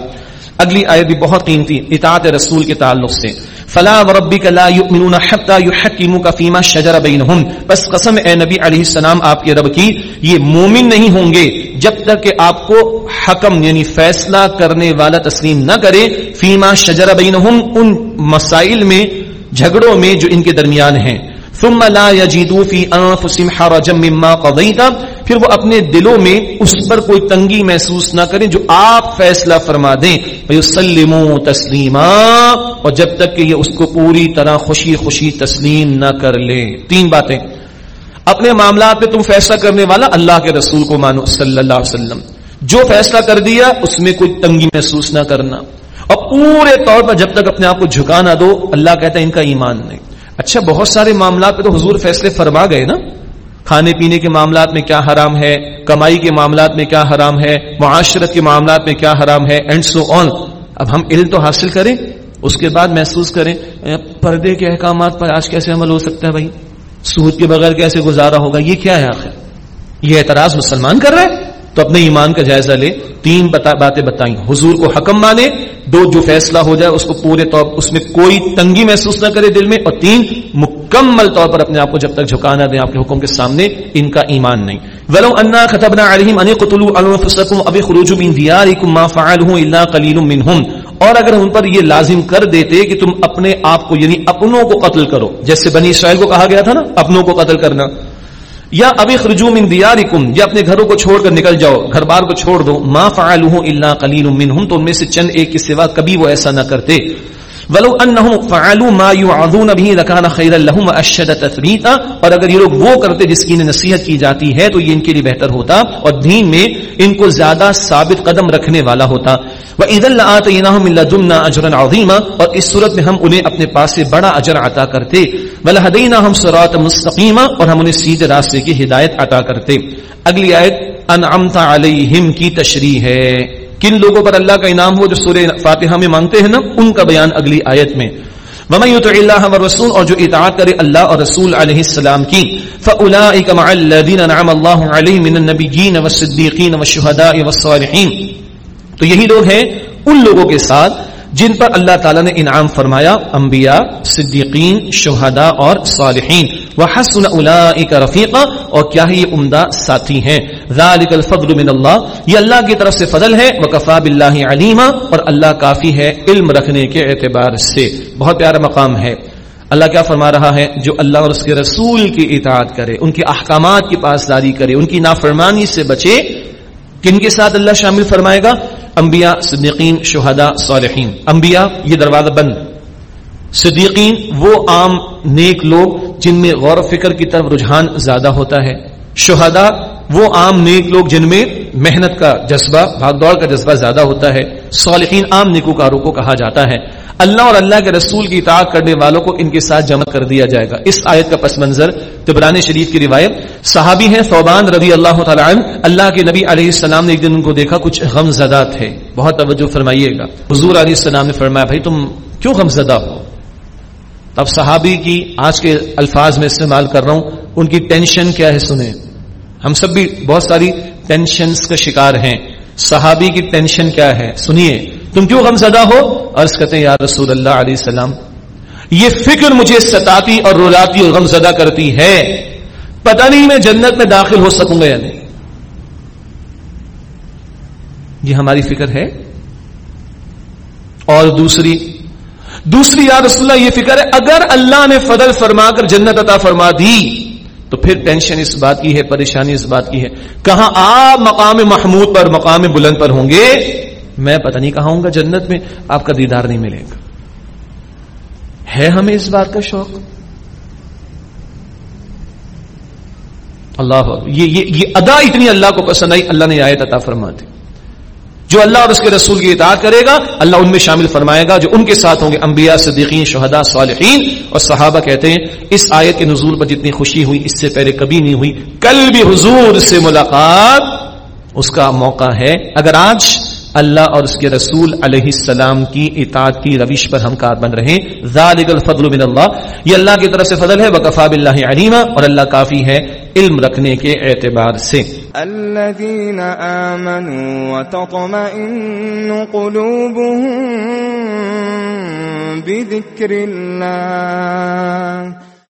اگلی آیت بھی بہت قیمتی، اطاعت رسول کے تعلق سے۔ فلا وربک لا یؤمنون حتى يحكموك فيما شجر بينهم بس قسم اے نبی علیہ السلام، آپ کے رب کی، یہ مومن نہیں ہوں گے جب تک کہ آپ کو حکم یعنی فیصلہ کرنے والا تسلیم نہ کرے، فیما شجر بینہم ان مسائل میں، جھگڑوں میں جو ان کے درمیان ہیں۔ ثم لا يجدوا في انفسهم حرجا مما قضيت. پھر وہ اپنے دلوں میں اس پر کوئی تنگی محسوس نہ کریں جو آپ فیصلہ فرما دیں. وَيُسَلِّمُوا تَسْلِيمًا اور جب تک کہ یہ اس کو پوری طرح خوشی خوشی تسلیم نہ کر لے. تین باتیں. اپنے معاملات میں تم فیصلہ کرنے والا اللہ کے رسول کو مانو صلی اللہ علیہ وسلم. جو فیصلہ کر دیا اس میں کوئی تنگی محسوس نہ کرنا. اور پورے طور پر جب تک اپنے آپ کو جھکا نہ دو، اللہ کہتا ہے ان کا ایمان نہیں. اچھا بہت سارے معاملات پہ تو حضور فیصلے فرما گئے نا؟ کھانے پینے کے معاملات میں کیا حرام ہے؟ کمائی کے معاملات میں کیا حرام ہے؟ معاشرت کے معاملات میں کیا حرام ہے؟ اینڈ سو آن اب ہم علم تو حاصل کریں، اس کے بعد محسوس کریں پردے کے احکامات پر آج کیسے عمل ہو سکتا ہے بھائی؟ سود کے بغیر کیسے گزارا ہوگا؟ یہ کیا ہے آخر؟ یہ اعتراض مسلمان کر رہے تو اپنے ایمان کا جائزہ لے، تین بتا باتیں بتائیں۔ حضور کو حکم مانے دو جو فیصلہ ہو جائے اس کو پورے طور اس میں کوئی تنگی محسوس نہ کرے دل میں اور تین مکمل طور پر اپنے آپ کو جب تک جھکانا دیں آپ کے حکم کے سامنے، ان کا ایمان نہیں۔ ولو انا كتبنا عليهم ان يقتلوا انفسكم ابي خروج من دياركم ما فعلوا الا قليل منهم۔ اور اگر ان پر یہ لازم کر دیتے کہ تم اپنے آپ کو یعنی اپنوں کو قتل کرو، جیسے بنی اسرائیل کو کہا گیا تھا نا، اپنوں کو قتل کرنا۔ یا ابھی خرجو من دیارکم، یا اپنے گھروں کو چھوڑ کر نکل جاؤ، گھر بار کو چھوڑ دو، ما فعلوہ الا قلیل منہم، تو ان میں سے چند ایک کے سوا کبھی وہ ایسا نہ کرتے۔ ولو انهم فعلوا ما يعظون به لكان خيرا لهم واشد تثبيتا اور اگر یہ لوگ وہ کرتے جس کی نصیحت کی جاتی ہے، تو یہ ان کے لیے بہتر ہوتا اور دین میں ان کو زیادہ ثابت قدم رکھنے والا ہوتا۔ وَإِذَا لَآتَيْنَاهُمْ مِن لَّدُنَّا أَجْرًا عَظِيمًا، اور اس صورت میں ہم انہیں اپنے پاس سے بڑا اجر عطا کرتے۔ وَلَهَدَيْنَاهُمْ صِرَاطًا مُسْتَقِيمًا، اور ہم انہیں سیدھے راستے کی ہدایت عطا کرتے۔ اگلی آیت انعمت علیہم کی تشریح ہے۔ کن لوگوں پر اللہ کا انعام ہو جو سورہ فاتحہ میں مانگتے ہیں نا؟ ان کا بیان اگلی آیت میں۔ ومن يطع الله والرسول، اور جو اطاعت کرے اللہ اور رسول علیہ السلام کی فاولئک مع الذين انعم الله عليهم من النبيين والصديقين والشهداء والصالحين۔ تو یہی لوگ ہیں ان لوگوں کے ساتھ جن پر اللہ تعالیٰ نے انعام فرمایا، انبیاء، صدیقین، شہداء اور صالحین۔ وحسن اولئک رفیقا اور کیا ہی عمدہ ساتھی ہیں۔ ذالک الفضل من اللہ یہ اللہ کی طرف سے فضل ہے۔ وکفا باللہ علیما اور اللہ کافی ہے علم رکھنے کے اعتبار سے۔ بہت پیارا مقام ہے۔ اللہ کیا فرما رہا ہے؟ جو اللہ اور اس کے رسول کی اطاعت کرے، ان کے احکامات کی پاسداری کرے، ان کی نافرمانی سے بچے، کن کے ساتھ اللہ شامل فرمائے گا؟ انبیاء، صدیقین، شہداء، صالحین۔ انبیاء، یہ دروازہ بند۔ صدیقین وہ عام نیک لوگ جن میں غور و فکر کی طرف رجحان زیادہ ہوتا ہے۔ شہداء وہ عام نیک لوگ جن میں محنت کا جذبہ، بھاگ دوڑ کا جذبہ زیادہ ہوتا ہے۔ صالحین عام نیکوکاروں کو کہا جاتا ہے۔ اللہ اور اللہ کے رسول کی اطاعت کرنے والوں کو ان کے ساتھ جمع کر دیا جائے گا۔ اس آیت کا پس منظر تبران شریف کی روایت۔ صحابی ہیں صوبان رضی اللہ تعالیٰ عنہ۔ اللہ کے نبی علیہ السلام نے ایک دن ان کو دیکھا، کچھ غم زدہ تھے۔ بہت توجہ فرمائیے گا۔ حضور علیہ السلام نے فرمایا، بھائی تم کیوں غم زدہ ہو؟ اب صحابی کی آج کے الفاظ میں استعمال کر رہا ہوں، ان کی ٹینشن کیا ہے سنیں؟ ہم سب بھی بہت ساری ٹینشنز کا شکار ہیں۔ صحابی کی ٹینشن کیا ہے؟ سنیے، تم کیوں غم زدہ ہو؟ عرض کہتے ہیں، یا رسول اللہ علیہ السلام، یہ فکر مجھے ستاتی اور رولاتی اور غم زدہ کرتی ہے۔ پتہ نہیں میں جنت میں داخل ہو سکوں گا یا نہیں۔ یہ ہماری فکر ہے۔ اور دوسری دوسری یا رسول اللہ یہ فکر ہے اگر اللہ نے فضل فرما کر جنت عطا فرما دی تو پھر ٹینشن اس بات کی ہے پریشانی اس بات کی ہے۔ کہاں آپ مقام محمود پر مقام بلند پر ہوں گے؟ میں پتہ نہیں کہاں ہوں گا جنت میں آپ کا دیدار نہیں ملے گا۔ ہے ہمیں اس بات کا شوق؟ اللہ یہ یہ, یہ ادا اتنی اللہ کو پسند آئی اللہ نے آیت عطا فرما دی۔ جو اللہ اور اس کے رسول کی اطاعت کرے گا، اللہ ان میں شامل فرمائے گا جو ان کے ساتھ ہوں گے، انبیاء، صدیقین، شہداء، صالحین۔ اور صحابہ کہتے ہیں، اس آیت کے نزول پر جتنی خوشی ہوئی، اس سے پہلے کبھی نہیں ہوئی۔ کل بھی حضور سے ملاقات اس کا موقع ہے۔ اگر آج اللہ اور اس کے رسول علیہ السلام کی اطاعت کی روش پر ہم کار بن رہے ذالک الفضل من اللہ۔ یہ اللہ کی طرف سے فضل ہے وکفا باللہ علیما، اور اللہ کافی ہے علم رکھنے کے اعتبار سے۔ الذين آمنوا وتطمئن قلوبهم بذكر الله